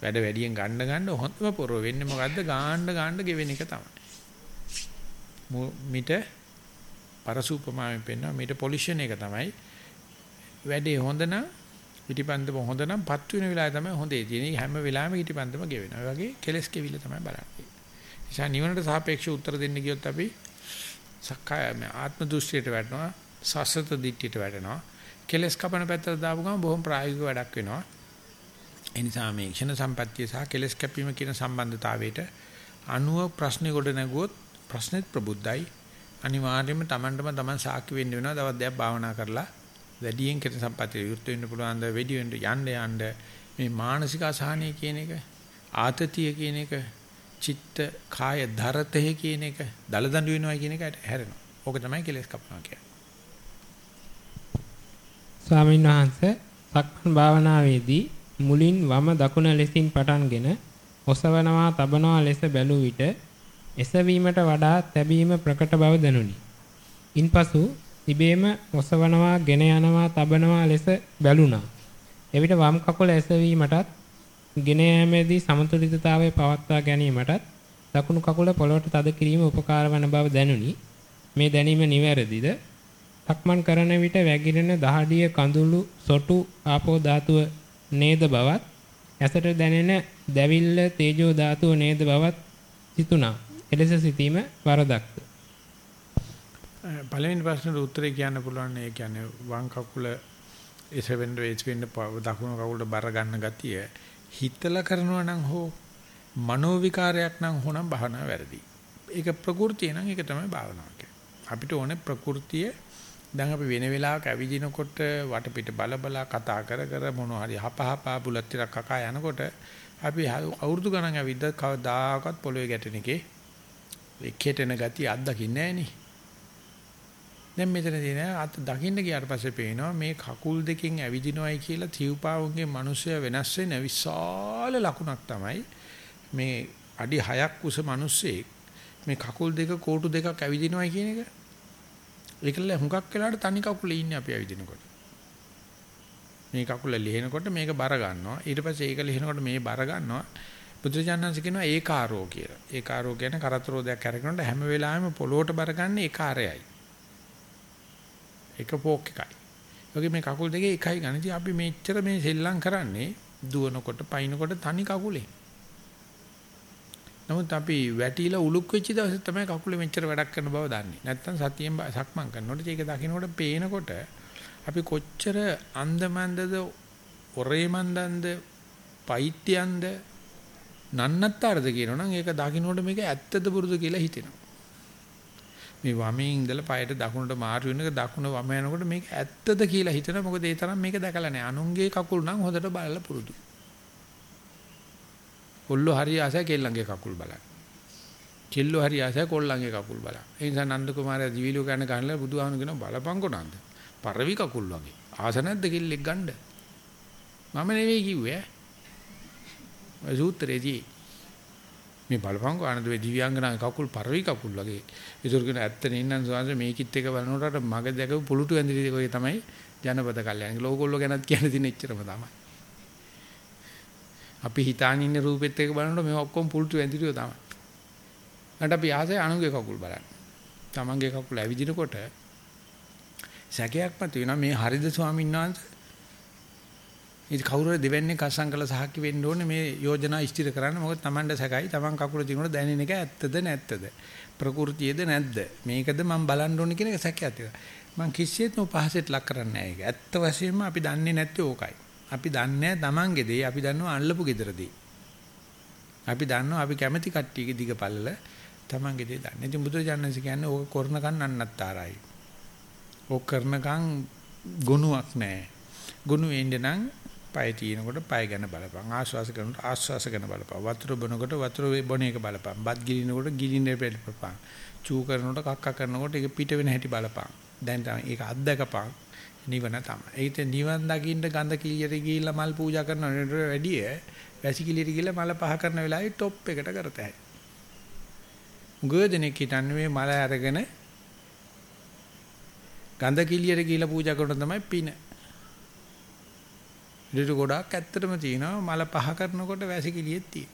[SPEAKER 1] වැඩ වැඩියෙන් ගන්න ගන්න හොඳම පොරව වෙන්නේ මොකද්ද? ගාන්න ගාන්න ගෙවෙන එක තමයි. මිට පරසූපමාවෙන් පෙන්නවා මිට පොලිෂන් එක තමයි වැඩේ හොඳ නම් පිටිපන්දම හොඳ නම් පත් වෙන වෙලාවේ තමයි හොඳේ තියෙන්නේ හැම වෙලාවෙම පිටිපන්දම ගෙවෙනවා. ඒ වගේ කෙලස් කෙවිල තමයි බලන්නේ. නිසා නිවනට සාපේක්ෂව උත්තර දෙන්න ගියොත් අපි සක්කාය ආත්ම දෘෂ්ටියට වැටෙනවා, සසත දිට්ඨියට වැටෙනවා. කෙලස් කපන පැත්තට දාපු ගමන් බොහොම ප්‍රායෝගික වැඩක් වෙනවා. ඒ නිසා මේ ක්ෂණ සම්පත්තිය සහ කෙලස් කැපීම කියන සම්බන්ධතාවයට අනුව ප්‍රශ්නේ ගොඩ නැගුවොත් ප්‍රශ්නෙත් ප්‍රබුද්ධයි. අනිවාර්යයෙන්ම Tamanටම Taman සාක්ෂි වෙන්න වෙනවා. දවස් දෙකක් භාවනා කරලා වැඩියෙන් කෙට සම්පත්තිය විවෘත වෙන්න පුළුවන් ද වැඩි වෙන්න යන්න යන්න මේ මානසික අසහනය කියන එක ආතතිය කියන එක චිත්ත කාය ධරතේ කියන එක දලදඬු වෙනවා කියන එකට හැරෙනවා. ඕක තමයි කෙලස් කපනවා කියන්නේ.
[SPEAKER 2] ස්වාමීන් වහන්සේ සක්මන් භාවනාවේදී මුලින් වම දකුණ ලෙසින් පටන්ගෙන ඔසවනවා තබනවා ලෙස බැලූ විට එසවීමට වඩා තැබීම ප්‍රකට බව දැනුනි. ඉන්පසු ඉබේම ඔසවනවා, ගෙන යනවා, තබනවා ලෙස බැලුණා. එවිට වම් කකුල එසවීමටත් ගෙන යාමේදී සමතුලිතතාවය පවත්වා ගැනීමටත් දකුණු කකුල පොළොවට තද කිරීම උපකාර වන බව දැනුනි. මේ දැනීම නිවැරදිද? සක්මන් කරන විට වැగిරෙන දහඩිය කඳුළු සොටු ආපෝ ධාතුව නේද බවත් ඇසට දැනෙන දැවිල්ල තේජෝ ධාතුව නේද බවත් සිතුණා. එලෙස සිතීම වරදක්ද?
[SPEAKER 1] පළවෙනි ප්‍රශ්නෙට උත්තරේ කියන්න පුළුවන් ඒ කියන්නේ වම් කකුල එසවෙන්න වෙච් වෙන්න දකුණු කකුලට බර ගන්න ගතිය හිතලා කරනවා නම් හෝ මනෝ විකාරයක් නම් හොනම් බහනා වැරදි. ඒක ප්‍රകൃතිය නම් ඒක තමයි භාවනාව කියන්නේ. අපිට ඕනේ ප්‍රകൃතියේ දැන් අපි වෙන වෙලාවක ඇවිදිනකොට වටපිට බල බල කතා කර කර මොනවා හරි හපහපා බුලත් ටිකක් කකා යනකොට අපි අවුරුදු ගණන් ඇවිද්ද කවදාකවත් පොළවේ ගැටෙන එකේ එක්කෙටෙන ගතිය අත්දකින්නේ නැහැ නේ. දැන් මෙතන තියෙන අත් දකින්න ගියාට පස්සේ පේනවා මේ කකුල් දෙකෙන් ඇවිදිනවයි කියලා තිව්පාවුන්ගේ මිනිස්සය වෙනස් වෙන විශාල ලකුණක් තමයි මේ අඩි 6ක් උස මිනිස්සෙක් මේ කකුල් දෙක කෝටු දෙකක් ඇවිදිනවයි කියන එක. ඒකල හුඟක් වෙලාට තනි කකුලේ ඉන්නේ අපි ඇවිදිනකොට. මේ කකුල ලිහිනකොට මේක බර ගන්නවා. ඊට පස්සේ ඒක ලිහිනකොට මේ බර ගන්නවා. බුදුජානන්සේ කියනවා ඒකාරෝ කියලා. ඒකාරෝ කියන්නේ කරතරෝදයක් අරගෙනට හැම වෙලාවෙම පොළොවට බර ගන්න ඒකාරයයි. එක පෝක් එකයි. ඒකේ මේ කකුල් දෙකේ එකයි ගන්න. ඉතින් අපි මෙච්චර මේ සෙල්ලම් කරන්නේ දුවනකොට, පයින්නකොට තනි කකුලේ. නමුත් අපි වැටිලා උලුක් වෙච්ච දවසේ තමයි කකුලේ මෙච්චර වැඩක් කරන බව දන්නේ. නැත්තම් සතියෙන් සක්මන් කරනකොට ඒක දකින්නකොට පේනකොට අපි කොච්චර අන්දමන්දද, ඔරේමන්දන්ද, පෛත්‍යයන්ද, නන්නත්තරද කියනවනම් ඒක දකින්නකොට මේක ඇත්තද පුරුදු කියලා හිතෙනවා. මේ වමේ ඉඳලා පයට දකුණට මාරු වෙන එක දකුණ වම යනකොට මේක ඇත්තද කියලා හිතනවා. මොකද ඒ තරම් මේක දැකලා නැහැ. අනුන්ගේ කකුල් නම් හොඳට බලලා පුරුදු. කොල්ලෝ හරි ආසයි කෙල්ලන්ගේ කකුල් බලන්න. කෙල්ලෝ හරි ආසයි කොල්ලන්ගේ කකුල් බලන්න. ඒ නිසා නන්ද කුමාරයා දිවිලු ගන්න ගන්නලා බුදුහාමුදුරු කියන බලපංකො නන්ද. පරවි කකුල් වගේ. ආස නැද්ද කෙල්ලෙක් ගන්න? මම නෙවෙයි කිව්වේ. සූත්‍රයේදී මේ බලපංකො ආනන්දේ දිව්‍යාංගනාගේ කකුල් පරවි කකුල් වගේ. ඒතර කියන ඇත්තනේ ඉන්නන් සෝන්ස මේකිත් එක බලනකොට මග දැකපු පුලුටු ඇඳිලි වගේ තමයි ජනපද කල්යන්නේ. ලෝකෝල්ලෝ ගැනත් කියන්න තියෙන එච්චරම තමයි. අපි හිතාන ඉන්න රූපෙත් එක බලනකොට මේ ඔක්කොම පුල්ටු ඇඳිරියෝ තමයි. ඊට අපි ආසයි අනුගේ කකුල් බලන්න. තමන්ගේ කකුල ඇවිදිනකොට සැකයක්ම තියෙනවා මේ හරිද ස්වාමීන් වහන්සේ? ඉතින් කවුරු හරි දෙවන්නේ කස්සම් කළ සහකි වෙන්න ඕනේ මේ යෝජනා ඉස්තිර කරන්න. මොකද තමන්ට සැකයි තමන් කකුල තිනුනොත් දැනෙන එක ඇත්තද නැත්තද? ප්‍රകൃතියද නැද්ද? මේකද මම බලන්න ඕනේ කියන එක සැකයක් තියෙනවා. මම කිසියෙත්ම පහසෙට ලක් කරන්නේ නැහැ ඒක. ඇත්ත වශයෙන්ම අපි දන්නේ නැත්තේ ඕකයි. අපි දන්නේ තමන්ගේ දේ අපි දන්නවා අල්ලපු gedarදී. අපි දන්නවා අපි කැමැති කට්ටියගේ දිගපල්ල තමන්ගේ දේ දන්නේ. ඉතින් බුදුරජාණන්සේ කියන්නේ ඕක කරනකන් අන්නත්තරයි. ඕක කරනකන් ගුණයක් නැහැ. ගුණ වෙන්නේ නම් පය තිනකොට පය ගැන බලපන්. ආශ්වාස කරනකොට ආශ්වාස ගැන බලපන්. වතුර බොනකොට වතුර බොන එක බලපන්. බත් ගිලිනකොට ගිලින එක බලපන්. චූ කරනකොට කක්ක කරනකොට ඒක පිට වෙන හැටි බලපන්. දැන් තමයි ඒක අත්දකපන්. නිවන තමයි. ඒිට නිවන් දකින්න ගඳ කිලියට ගිහිල්ලා මල් පූජා කරනවට වැඩිය වැසි කිලියට ගිහිල්ලා මල පහ කරන වෙලාවේ টොප් එකට කරතයි. උගදෙනෙක් හිටන්නේ මේ මල අරගෙන ගඳ කිලියට ගිහිල්ලා පූජා කරන තමයි පින. ඊට ගොඩක් ඇත්තටම තියෙනවා මල පහ කරනකොට වැසි කිලියෙත් තියෙන.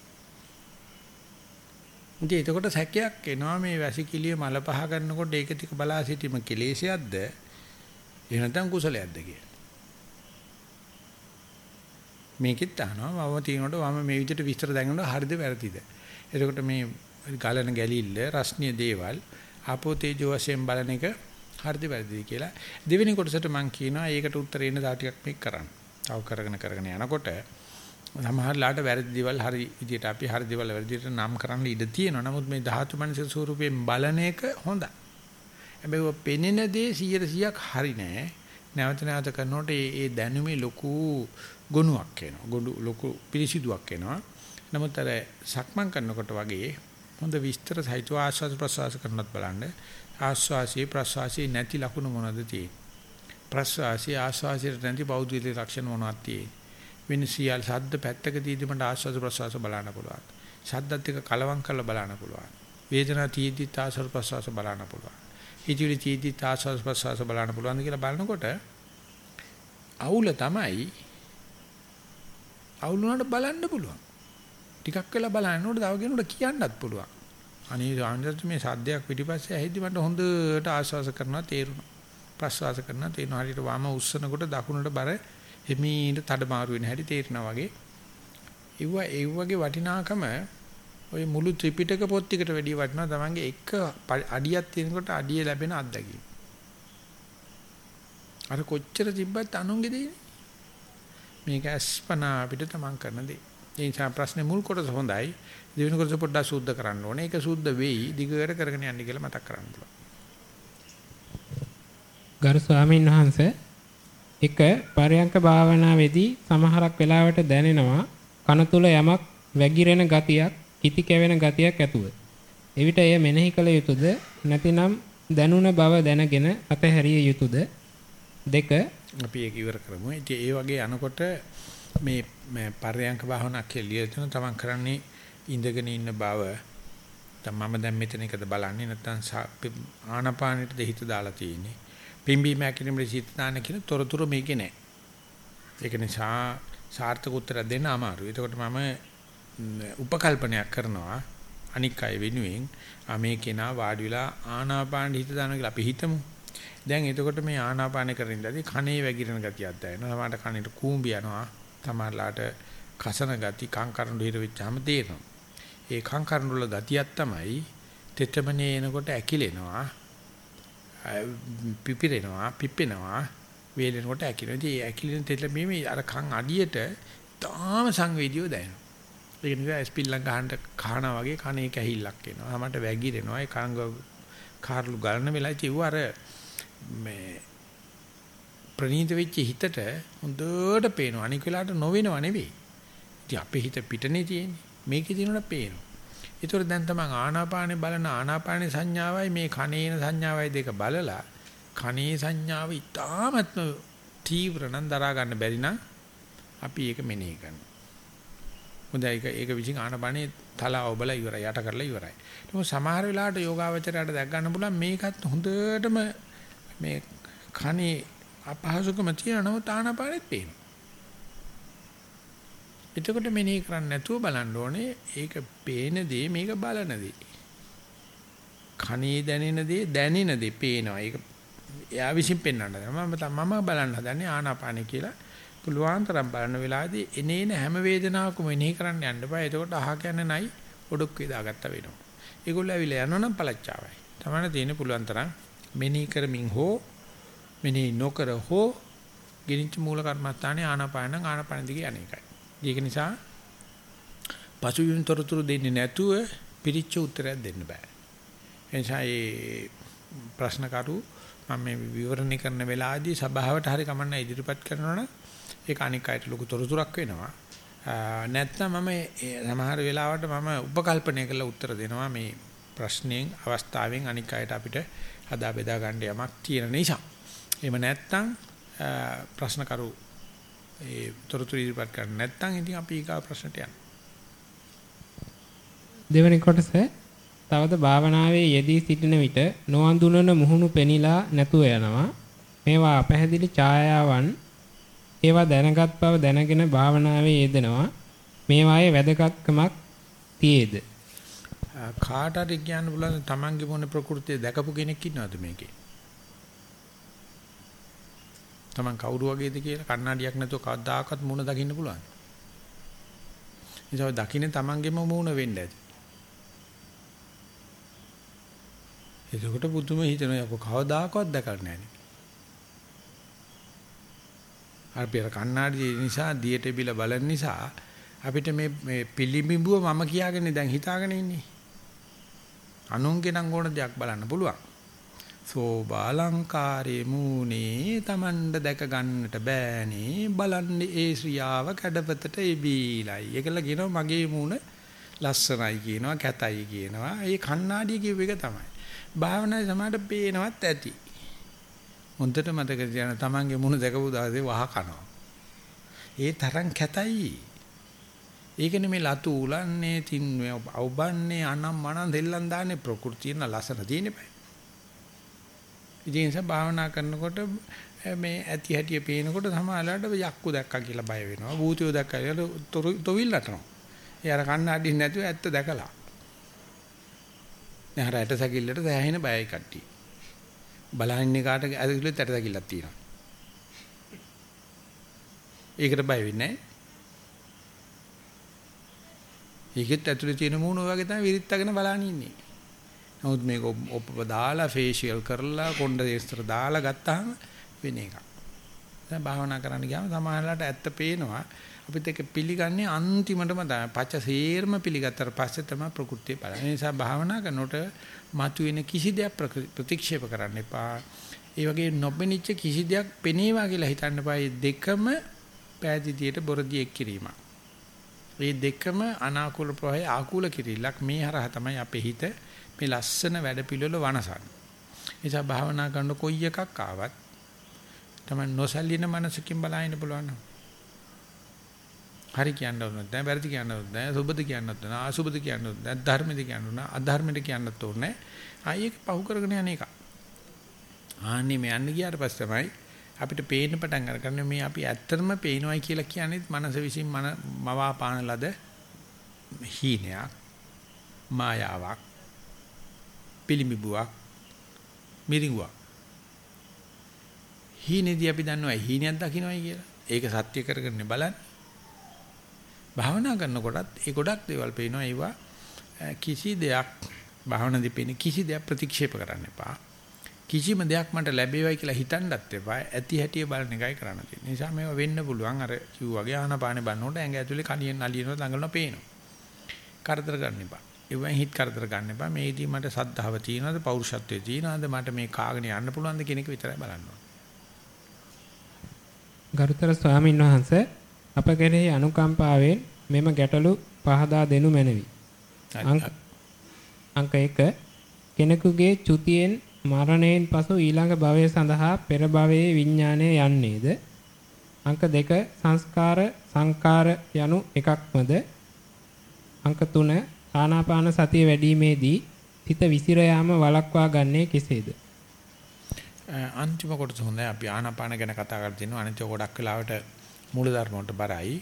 [SPEAKER 1] ඉතින් එතකොට සැකයක් එනවා මේ වැසි කිලිය මල පහ කරනකොට ඒක ටික බලා සිටීම කෙලෙසයක්ද එහෙම නැත්නම් කුසලයක්ද කියලා. මේකෙත් අහනවා මම තියනකොට මම මේ විදිහට විස්තර දැනනකොට හරිද වැරදිද? එතකොට මේ ගලන ගැලිල්ල රස්නීය දේවල් ආපෝ තේජෝ වශයෙන් බලන එක හරිද වැරදිද කියලා දෙවෙනි කොටසට මම කියනවා ඒකට උත්තරේ එන්න තා ටිකක් මේක කරන්න. තව කරගෙන කරගෙන යනකොට සමහරලාට වැරදි දේවල් හරි විදිහට අපි හරි දේවල් වැරදි විදිහට නම් කරන්න ඉඩ තියෙනවා. නමුත් මේ ධාතු මනස ස්වරූපයෙන් බලන එක හොඳයි. හැබැයි ඔය පෙනෙන දේ 100%ක් හරි නෑ. නැවත නැවත කරනකොට ඒ ඒ දැනුමේ ලොකු ගුණයක් එනවා. ගොඩ ලොකු පිළිසිදුවක් එනවා. නමුත් අර සක්මන් කරනකොට වගේ හොඳ විස්තර සහිතව ආස්වාද ප්‍රසවාස කරනත් බලන්න. ආස්වාසී ප්‍රසවාසී නැති ලකුණු මොනවද තියෙන්නේ? ප්‍රසවාසී ආස්වාසීට නැති බෞද්ධ ලක්ෂණ මොනවද තියෙන්නේ? වෙන සියල් ශබ්ද පැත්තක දීදී මට ආස්වාද ප්‍රසවාස බලන්න පුළුවන්. ශබ්දත් එක්ක කලවම් කරලා බලන්න පුළුවන්. වේදනා තීදි ආස්වාද ප්‍රසවාස බලන්න පුළුවන්. හිතවිලි තීදි ආස්වාද ප්‍රසවාස බලන්න පුළුවන් කියලා බලනකොට අවුල තමයි අවුල් වුණාට බලන්න පුළුවන්. ටිකක් වෙලා බලනකොට තව කෙනෙකුට කියන්නත් පුළුවන්. අනේ ආනන්දත් මේ සද්දයක් පිටිපස්සේ ඇහිද්දි මට හොඳට ආස්වාස කරනවා තේරුණා. ප්‍රසවාස කරනවා තේරෙනවා. හරියට වම උස්සනකොට දකුණට බර එමීට තඩමාරු වෙන හැටි තේරෙනවා වගේ. ඒව ඒ වගේ වටිනාකම ඔය මුළු ත්‍රිපිටක පොත් ටිකට වැඩිය වටිනවා තමන්ගේ එක අඩියක් තියෙනකොට අඩිය ලැබෙන අත්දැකීම. අර කොච්චර තිබ්බත් අනුන්ගේ දෙන්නේ. මේක අස්පනා අපිට තමන් කරන දේ. ඒ නිසා ප්‍රශ්නේ මුල් කොටස හොඳයි. දෙවෙනි කොටස පොඩ්ඩක් සූද්ධ කරන්න ඕනේ. ඒක සූද්ධ වෙයි. දිගට කරගෙන යන්න කියලා මතක් කරන්න පුළුවන්.
[SPEAKER 2] ගරු ස්වාමීන් වහන්සේ එක පරයන්ක භාවනාවේදී සමහරක් වෙලාවට දැනෙනවා කන තුල යමක් වැగిරෙන ගතියක්, කිති කැවෙන ගතියක් ඇතුව. එවිට එය මෙනෙහි කළ යුතුයද නැතිනම් දැනුණ බව දැනගෙන අතහැරිය යුතුයද? දෙක
[SPEAKER 1] අපි ඒක ඉවර කරමු. ඉතින් ඒ වගේ අනකොට මේ මේ පරයන්ක භාවනාවක් කියලා තියෙන තමන් කරන්නේ ඉඳගෙන ඉන්න බව මම දැන් මෙතන එකද බලන්නේ නැත්නම් ආනාපානෙට දෙහිත දාලා තියෙන්නේ. පිම්බීම හැකිනෙමේ සිත දාන්න කියන තොරතුරු මේකේ නැහැ. ඒක නිසා සාර්ථක උත්තර දෙන්න අමාරුයි. එතකොට මම උපකල්පනයක් කරනවා අනික් අය වෙනුවෙන් මේ කෙනා වාඩි වෙලා ආනාපාන හිත දානවා කියලා අපි හිතමු. දැන් එතකොට මේ ආනාපාන කරන ඉඳදී කනේ වැగిරෙන ගතියක් දැනෙනවා. සමහරට කනේට කූඹි යනවා. සමහරලාට කසන ගති කංකරඬු හිර වෙච්චාම තේරෙනවා. ඒ කංකරඬු වල ගතියක් තමයි තෙතමනේ එනකොට ඇකිලෙනවා. පිපිරෙනවා, පිපෙනවා, වේලෙනකොට ඇකිලෙනවා. ඉතින් ඒ ඇකිලෙන තෙතමනේ මේ අර කන් අඩියට තාම සංවේදීව දැනෙනවා. ඒක නිසා ස්පිල්ලම් ගහන්න කහනා වගේ කනේ කැහිල්ලක් එනවා. හැමකට වැగిරෙනවා. ඒ කංග කාර්ලු ගලන වෙලාවයි තියුව අර මේ ප්‍රනීත වෙච්ච හිතට හොඳට පේනවා. අනික වෙලාවට නොවෙනව නෙවෙයි. ඉතින් අපේ හිත පිටනේ තියෙන්නේ. මේකේ තියෙනවා පේනවා. ඒතර දැන් තමයි ආනාපානේ බලන ආනාපානේ සංඥාවයි මේ කනේන සංඥාවයි දෙක බලලා කනේ සංඥාව ඉතාමත්ම තීව්‍ර නම් දරා ගන්න බැරි නම් අපි ඒක මෙනෙහි කරනවා. හොඳයි ඒක ඒක විසින් ආනාපානේ තලාව බලලා ඉවරයි යට කරලා ඉවරයි. ඒක සමහර වෙලාවට යෝගාවචරයට දැක් ගන්න පුළුවන් මේකත් හොඳටම මේ කනේ අපහසුකම තියෙනව තානාපානෙත් පේනවා. එතකොට මෙනෙහි කරන්නේ නැතුව බලන්න ඕනේ ඒක පේන දේ මේක බලන දේ. කනේ දැනෙන දේ දැනෙන දේ පේනවා. ඒක එයා විසින් පෙන්වන්න මම මම බලන්න හදන්නේ ආනාපානෙ කියලා. පුළුවන් තරම් බලන වෙලාවේදී එනේන හැම වේදනාවකම මෙනෙහි කරන්න යන්න බෑ. එතකොට අහ කියන්නේ නැයි ඔඩොක් වේදාගත්ත වෙනවා. ඒගොල්ලෝ ඇවිල්ලා යනවනම් පළච්චාවයි. තමන්න තියෙන පුළුවන් තරම් මෙනෙහි කරමින් හෝ මෙනෙහි නොකර හෝ ගිනිච්ච මූල කර්මස්ථානේ ආනාපාන ආනාපාන දිගේ අනේකයි. ඒක නිසා පසුබිම් තොරතුරු දෙන්නේ නැතුව පිරිච්ච උත්තරයක් දෙන්න බෑ. එනිසා මේ ප්‍රශ්න කරු මම මේ විවරණය කරන වෙලාවේදී සභාවට හරි කමන්න ඉදිරිපත් කරනවනම් ඒක අනික් අයට ලොකු තොරතුරක් වෙනවා. නැත්නම් මම සමහර වෙලාවට මම උපකල්පනය කරලා උත්තර දෙනවා මේ ප්‍රශ්නෙන් අවස්ථාවෙන් අනික් අයට අපිට හදා බෙදා ගන්න යමක් තියෙන නිසා. එහෙම නැත්නම් ප්‍රශ්න කරු ඒ තොරතුරු ඉදිරිපත් කරන්නේ නැත්නම් ඉතින් අපි ඊගා ප්‍රශ්නට යනවා.
[SPEAKER 2] දෙවෙනි කොටස තවද භාවනාවේ යෙදී සිටින විට නොඅඳුනන මුහුණු පෙනිලා නැතුව යනවා. මේවා අපැහැදිලි ඡායාවන් ඒවා දැනගත් බව දැනගෙන භාවනාවේ යෙදෙනවා. මේවායේ වැදගත්කමක් තියේද?
[SPEAKER 1] කාට හරි කියන්න බුලන තමන්ගේ මොන ප්‍රകൃතිය දැකපු කෙනෙක් ඉන්නවද මේකේ? Taman කවුරු වගේද කියලා කණ්ණාඩියක් නැතුව කවදාකවත් මූණ දකින්න පුළුවන්. නිසා දකින්නේ Tamanගේම මූණ වෙන්න ඇති. එතකොට බුදුම හිතනවා යකෝ කවදාකවත් දැකලා නැහැ. අර පෙර කණ්ණාඩි නිසා දියට බිල බලන නිසා අපිට මේ මේ පිළිඹුව මම කියාගෙන දැන් හිතාගෙන ඉන්නේ. අනුන්ගේ නම් ඕන දෙයක් බලන්න පුළුවන්. සෝබාලංකාරේ මූනේ Tamanda දැක ගන්නට බෑනේ බලන්නේ ඒ ශ්‍රියාව කැඩපතට එබීලයි. ඒකල කියනවා මගේ මූණ ලස්සනයි කියනවා කැතයි කියනවා. ඒ කණ්ණාඩිය කියව එක තමයි. භාවනාවේ සමාඩ පේනවත් ඇති. හොඳට මතක තියාගන්න Tamange මූණ දැකපු දවසේ වහ කනවා. ඒ තරම් කැතයි. ඒකනේ මේ ලතු උලන්නේ තින් අවබන්නේ අනම් මනන් දෙල්ලන් දාන්නේ ප්‍රകൃතියන ලස්සන තියෙන්නේ බෑ. ඉතින් නිසා භාවනා කරනකොට මේ ඇති හැටිය පේනකොට සමහරවිට යක්කු දැක්කා කියලා බය වෙනවා. භූතයෝ දැක්කා කියලා තොවිල්ලටනවා. ඒ අර කන්නඩින් නැතුව ඇත්ත දැකලා. දැන් හර ඇට සැකිල්ලට දැහැහෙන බයයි කට්ටිය. බලහින්නේ කාට ඇතුළේ ඇට සැකිල්ලක් තියෙනවා. ඒකට බය වෙන්නේ නැහැ. ඒකෙත් ඇතුලේ තියෙන මූණ වගේ තමයි විරිත්තගෙන බලන් ඉන්නේ. නමුත් මේක ඔප්ප දාලා ෆේෂියල් කරලා කොණ්ඩ දේස්තර දාලා ගත්තාම වෙන එකක්. දැන් භාවනා කරන්න ගියාම සමහරලාට ඇත්ත පේනවා. අපිත් ඒක පිළිගන්නේ අන්තිමටම තමයි. පච්ච සේරම පිළිගත්තට පස්සේ තමයි ප්‍රകൃතිය බලන්නේ. ඒ නිසා භාවනා කරනකොට මතුවෙන කිසි දෙයක් ප්‍රතික්ෂේප කරන්න එපා. ඒ වගේ නොපෙනිච්ච කිසි දෙයක් පෙනේවා කියලා හිතන්න එපා. මේ දෙකම පෑදීතියට බොරදී එක් කිරීමක්. මේ දෙකම අනාකූල ප්‍රවාහය ආකූල කිරිල්ලක් මේ හරහා තමයි අපේ හිත මේ ලස්සන වැඩ පිළිවෙල වනසන්නේ. නිසා භාවනා කරන කොයි එකක් ආවත් තමයි නොසැලෙන මනසකින් බලන්න පුළුවන්. හරි කියන්න ඕනේ නැහැ, වැරදි කියන්න ඕනේ නැහැ, සුබද කියන්න ඕනේ නැහැ, අසුබද කියන්න ඕනේ නැහැ, ධර්මද කියන්න ඕනේ නැහැ, අධර්මද කියන්නත් ඕනේ නැහැ. ආයේ පහු කරගෙන යන එක. ආන්නේ මේ යන්න ගියාට පස්සේ තමයි අපිට පේන්න පටන් අරගන්නේ මේ අපි ඇත්තටම පේනවයි කියලා කියන්නේ මනස විසින් මන මවා පාන ලද හීනයක් මායාවක් පිළිඹුවක් මිරිඟුවක් හීනේදී අපි දන්නවා හීනයක් දකින්නයි කියලා. ඒක සත්‍ය කරගෙන බලන්න. භාවනා කරනකොටත් ඒ ගොඩක් දේවල් පේනවා ඒවා කිසි දෙයක් භාවනාදී පේන කිසි දෙයක් ප්‍රතික්ෂේප කරන්න එපා. කිසිම දෙයක් මට ලැබේවයි කියලා හිතන්නත් එපා. ඇති හැටිය බලන එකයි කරන්න තියෙන්නේ. නිසා මේවා වෙන්න පුළුවන්. අර කිව්වාගේ ආහනපානේ බannකොට ඇඟ ඇතුලේ කණියෙන් නලියනවා දඟලනවා පේනවා. කරදර ගන්න එපා. ඒවෙන් හිත කරදර ගන්න එපා. මේදී මට සද්ධාව තියෙනවද පෞරුෂත්වයේ තියෙනවද මට මේ කාගෙන යන්න පුළුවන්ද කියන එක විතරයි බලන්න
[SPEAKER 2] ගරුතර ස්වාමීන් වහන්සේ අප කෙරෙහි අනුකම්පාවෙන් මෙම ගැටලු පහදා දෙනු මැනවි. අංක 1 කෙනෙකුගේ චුතියෙන් මරණයෙන් පසු ඊළඟ භවය සඳහා පෙර භවයේ විඥාණය යන්නේද? අංක 2 සංස්කාර සංකාර යනු එකක්මද? අංක 3 ආනාපාන සතිය වැඩිීමේදී හිත විසිර යාම වළක්වා ගන්නේ කෙසේද?
[SPEAKER 1] අන්තිම කොටස හොඳයි අපි ආනාපාන ගැන කතා කරලා තිනවා අනිත් ගොඩක් වෙලාවට මූලධර්ම වලට බරයි.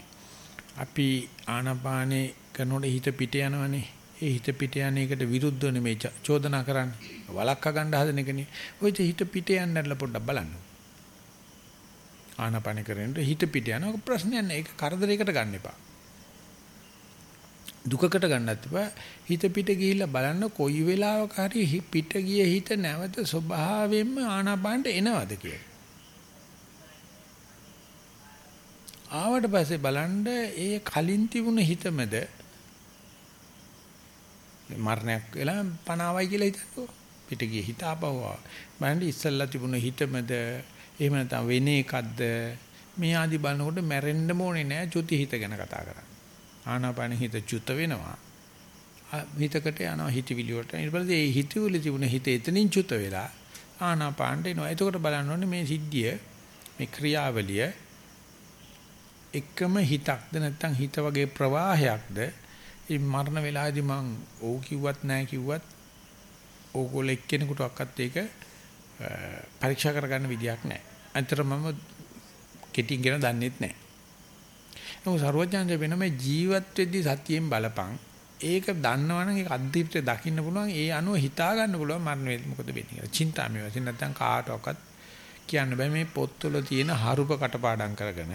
[SPEAKER 1] අපි ආනාපානේ කරනකොට හිත පිට යනවනේ. ඒ හිත පිට යන එකට විරුද්ධව නෙමෙයි චෝදනා කරන්නේ. වළක්වා ගන්න හදන එකනේ. ඔය හිත පිට යන්නදලා පොඩ්ඩක් බලන්න. ආනාපාන කරනකොට හිත පිට යනවා ප්‍රශ්නයක් නෑ. ඒක කරදරයකට ගන්න එපා. දුකකට ගන්නත් එපා. හිත පිට ගිහිල්ලා බලන්න කොයි වෙලාවක හරි පිට ගිය හිත නැවත ස්වභාවයෙන්ම ආනාපානට එනවද කියලා. ආවට පස්සේ බලන්න ඒ කලින් තිබුණ හිතමද මරණයක් වෙලා පණාවයි කියලා හිතන්නකෝ. පිට ගිය හිත ආපහුවා. බලන්න ඉස්සල්ලා තිබුණ හිතමද එහෙම නැත්නම් වෙන එකක්ද මේ ආදි බලනකොට මැරෙන්න ඕනේ නෑ චුති හිත ගැන කතා කරන්නේ. ආනාපාන හිත චුත වෙනවා. හිතකට යනවා හිතවිලි වලට. ඊට පස්සේ ඒ හිතවිලි තිබුණ හිත එතනින් චුත වෙලා ආනාපානට එනවා. එතකොට බලන්න ඕනේ මේ සිද්ධිය මේ ක්‍රියාවලිය එකම හිතක්ද නැත්නම් හිත වගේ ප්‍රවාහයක්ද මේ මරණ වෙලාවේදී මං ඕ කිව්වත් නැහැ කිව්වත් ඕගොල්ලෝ එක්කෙනෙකුටවත් ඒක පරීක්ෂා කරගන්න විදියක් නැහැ. අන්තර මම කෙටින් ගෙන දන්නෙත් නැහැ. නමුත් සරුවඥාන්සේ වෙන මේ ජීවත් වෙද්දී සතියෙන් බලපං ඒක දන්නවනම් ඒක අද්දිප්ත දකින්න පුළුවන් ඒ අනුව හිතා ගන්න පුළුවන් මරණ වේද මොකද වෙන්නේ කියලා. චින්තාමය වශයෙන් නැත්නම් කාටවත් කියන්න බෑ මේ පොත්වල තියෙන හරුප කටපාඩම් කරගෙන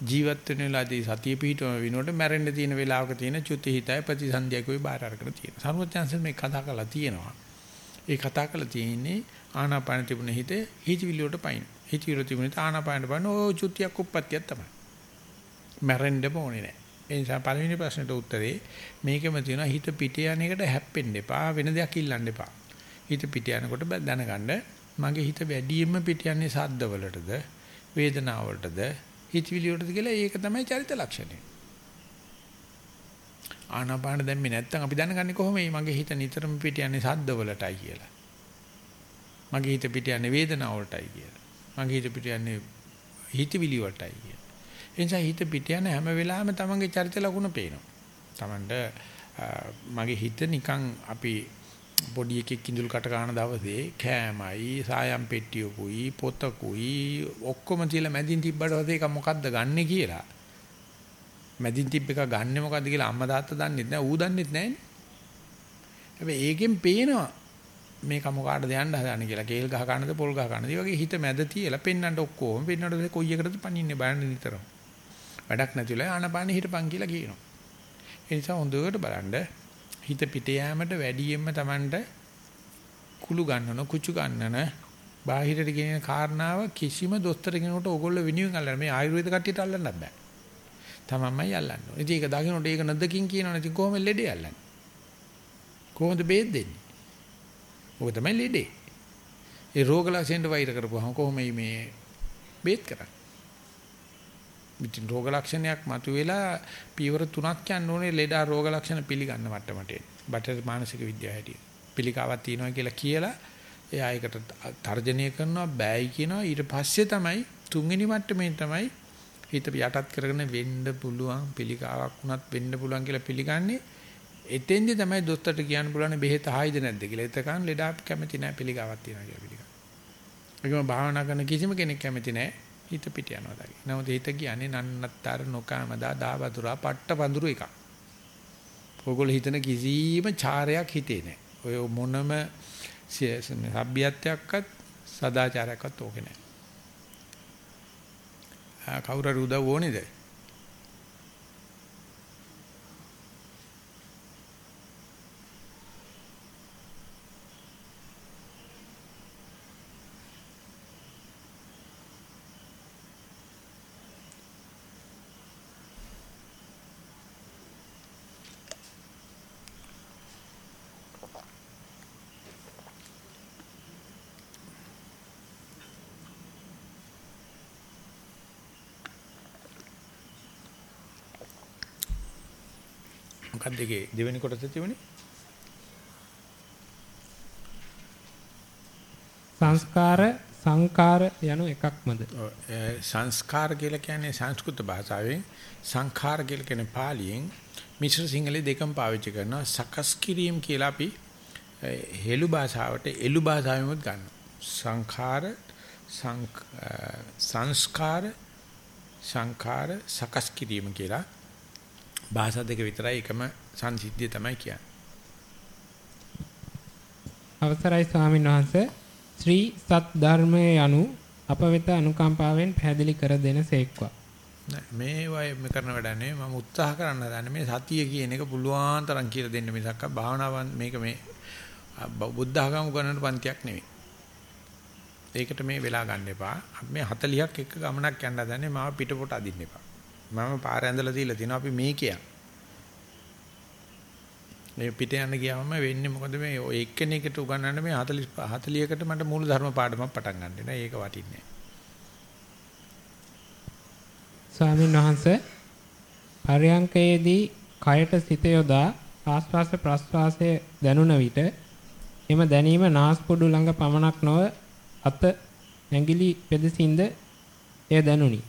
[SPEAKER 1] ජීවත් වෙන වෙලාවේදී සතිය පිහිටවම විනෝඩ මැරෙන්න තියෙන වෙලාවක තියෙන චුති හිතයි ප්‍රතිසන්දියකෝයි බාහිර අරගෙන තියෙන. සරුවඥාන්සේ මේ කතා කරලා තියෙනවා. ඒ කතා කරලා තියෙන්නේ ආනාපාන තිබුණ හිත හිතවිලි වලට පයින්. හිතවිලි තිබුණ හිත ආනාපානට පයින් ඕ චුතියක් උප්පත්තියක් තමයි. මැරෙන්න ඕනේ නැහැ. ඒ නිසා පළවෙනි ප්‍රශ්නෙට උත්තරේ මේකෙම තියෙනවා හිත පිට යන එකට හැප්පෙන්න එපා වෙන දෙයක් ඉල්ලන්න එපා. හිත පිට යනකොට දැනගන්න මගේ හිත වැඩියෙන්ම පිට යන්නේ සද්දවලටද වේදනාවලටද හිතවිලි වලටද කියලා ඒක තමයි චරිත ලක්ෂණය. ආනාපාන දැම්මේ නැත්තම් අපි දැනගන්නේ කොහොමද මගේ හිත නිතරම පිට යන්නේ සද්දවලටයි කියලා. මගේ හිත පිට යන්නේ වේදනාවලටයි කියලා. මගේ හිත පිට යන්නේ හිතවිලි වලටයි කියලා. ඒ නිසා හිත පිට යන හැම වෙලාවෙම තමන්ගේ චරිත ලකුණ පේනවා. තමන්ට මගේ හිත නිකන් අපි පොඩි එකෙක් කිඳුල් කට ගන්න දවසේ කෑමයි සායම් පෙට්ටියකුයි පොතකුයි ඔක්කොම තියලා මැදින් තිබ්බට පස්සේ ඒක මොකද්ද ගන්නෙ කියලා. මැදින් තිබ්බ එක ගන්නෙ මොකද්ද කියලා අම්මා තාත්තා දන්නේ නැහැ ඌ දන්නේ නැහැ හැබැයි ඒකෙන් පේනවා මේක මොකාටද යන්න හදන්නේ කියලා. කේල් ගහ ගන්නද පොල් ගහ ගන්නද? ඒ වගේ හිත මැද තියලා පෙන්නන්න ඔක්කොම පෙන්නනකොට කොයි එකටද පනින්නේ බලන්න නිතරම. වැඩක් නැතිලා ආනපානෙ හිටපන් කියලා කියනවා. ඒ නිසා හොඳට බලන්න හිත පිට යෑමට වැඩියෙන්ම Tamanට කුළු ගන්නන කුචු ගන්නන බාහිරට ගෙනියන කාරණාව කිසිම දොස්තර කෙනෙකුට ඕගොල්ලෝ විනිවිද අල්ලන්න මේ ආයුර්වේද කට්ටියට අල්ලන්නත් බෑ. තමන්මයි අල්ලන්න ඕනේ. ඉතින් ඒක දකින්නට ඒක නැද්දකින් කියනවනේ ඉතින් කොහොමද ලෙඩේ අල්ලන්නේ? කොහොමද බේත් දෙන්නේ? ඔක තමයි ලෙඩේ. ඒ රෝග ලක්ෂණයට වෛර කරපුවාම කොහොමයි මේ බේත් කරන්නේ? ඉතින් රෝග ලක්ෂණයක් මතුවෙලා පීවර තුනක් යන්න ඕනේ ලෙඩා රෝග ලක්ෂණ පිළිගන්න මට්ටමට එන්න. බටර් මානසික විද්‍යාව හැටියට. පිළිකාවක් තියෙනවා කියලා කියලා එයා ඒකට තර්ජනය කරනවා බෑයි කියනවා ඊට පස්සේ තමයි තුන්වෙනි මට්ටමේ තමයි හිත යටත් කරගෙන වෙන්න පුළුවන් පිළිකාවක් වුණත් වෙන්න පුළුවන් කියලා පිළිගන්නේ එතෙන්දි තමයි දොස්තරට කියන්න පුළුවන් බෙහෙත ආයිද නැද්ද කියලා. එතකන් ලෙඩා කැමති නැහැ පිළිකාවක් තියෙනවා කියලා පිළිගන්න. ඒකම භාවනා කරන කිසිම කෙනෙක් කැමති නැහැ හිත පිට යනවා දගේ. නමුත් හිත කියන්නේ නන්නත්තර නොකාමදා දාවතුරා පට්ට පඳුරු එකක්. ඔයගොල්ලෝ හිතන කිසිම චාරයක් හිතේ නැහැ. ඔය මොනම සભ્યත්වයක්වත් සදාචාරයක්වත් ඕකේ නැහැ. කවුරු හරි උදව් ඕනේද? මොකක්ද ඒකේ දෙවෙනි කොටස තිබුණේ?
[SPEAKER 2] සංස්කාර සංකාර යනු එකක්මද?
[SPEAKER 1] සංස්කාර කියලා කියන්නේ සංස්කෘත භාෂාවෙන් සංඛාර කියලා කියන්නේ පාලියෙන් මිශ්‍ර සිංහලේ දෙකම පාවිච්චි කරනවා සකස් කිරීම කියලා අපි හෙළු භාෂාවට එළු භාෂාවෙමුත් ගන්නවා. සංඛාර සංස්කාර සංඛාර සකස් කිරීම කියලා භාෂා දෙක විතරයි එකම සංසිද්ධිය තමයි කියන්නේ.
[SPEAKER 2] අවසරයි ස්වාමීන් වහන්සේ ශ්‍රී සත් ධර්මයේ anu අප වෙත අනුකම්පාවෙන් පැහැදිලි කර දෙන සේක්වා.
[SPEAKER 1] මේ වයි මේ කරන වැඩ නෙවෙයි මම උත්සාහ කරන්න හදන්නේ මේ සතිය කියන එක පුළුවන් තරම් කියලා දෙන්න මිසක් භාවනාවන් මේක මේ බුද්ධ ආගම කරන පන්තියක් නෙවෙයි. ඒකට මේ වෙලා ගන්න එපා. මේ 40ක් එක ගමනක් යන්න හදන්නේ මාව පිටපොට අදින්න එපා. මම පාර ඇඳලා තියලා තිනවා අපි මේ කියා. මේ පිට යන්න ගියාම වෙන්නේ මොකද මේ ඔය එක්කෙනෙකුට උගන්වන්න මේ 40 40කට මට මූල ධර්ම පාඩමක් පටන් ගන්න දෙනවා. ඒක වටින්නේ
[SPEAKER 2] ස්වාමීන් වහන්සේ පරයන්කයේදී කයට සිත යොදා ආස්වාස ප්‍රස්වාසයේ දැනුණ විට එම දැනීම නාස්පුඩු ළඟ පමණක් නොව අත ඇඟිලි පෙදෙසින්ද එය දැනුනි.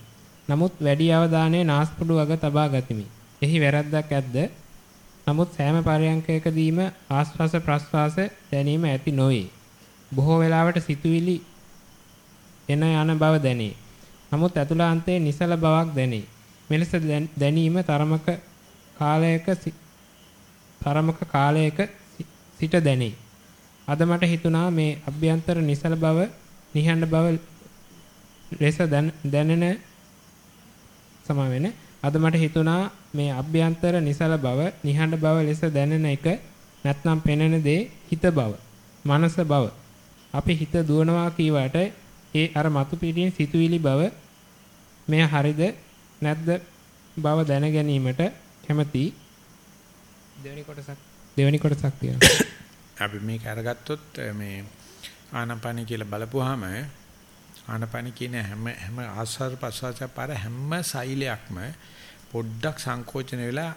[SPEAKER 2] නමුත් වැඩි අවධානයේ නාස්පුඩු අග තබා ගතිමි. එහි වැරද්දක් ඇද්ද? නමුත් සෑම පරයන්කයකදීම ආස්වාස ප්‍රස්වාස දැනීම ඇති නොවේ. බොහෝ වෙලාවට සිතුවිලි එන යන බව දැනේ. නමුත් ඇතුළාන්තයේ නිසල බවක් දැනේ. මෙලෙස දැනීම තරමක කාලයක තරමක කාලයක සිට දැනේ. අද මට හිතුණා මේ අභ්‍යන්තර නිසල බව නිහඬ බව ලෙස දැනෙන සමා වෙන අද මට හිතුණා මේ අභ්‍යන්තර නිසල බව නිහඬ බව ලෙස දැනෙන එක නැත්නම් පෙනෙන දේ හිත බව මනස බව. අපි හිත දුවනවා කීවට ඒ අර මතු පිටින් සිතුවිලි බව මෙය හරිද නැද්ද බව දැන ගැනීමට කැමැති? දෙවෙනි කොටසක් දෙවෙනි කොටසක් තියෙනවා.
[SPEAKER 1] අපි මේක අරගත්තොත් මේ ආනපනි කියලා බලපුවාම ආනපන කියන හැම හැම ආස්වාද ප්‍රසවාස පාර හැම සෛලයක්ම පොඩ්ඩක් සංකෝචන වෙලා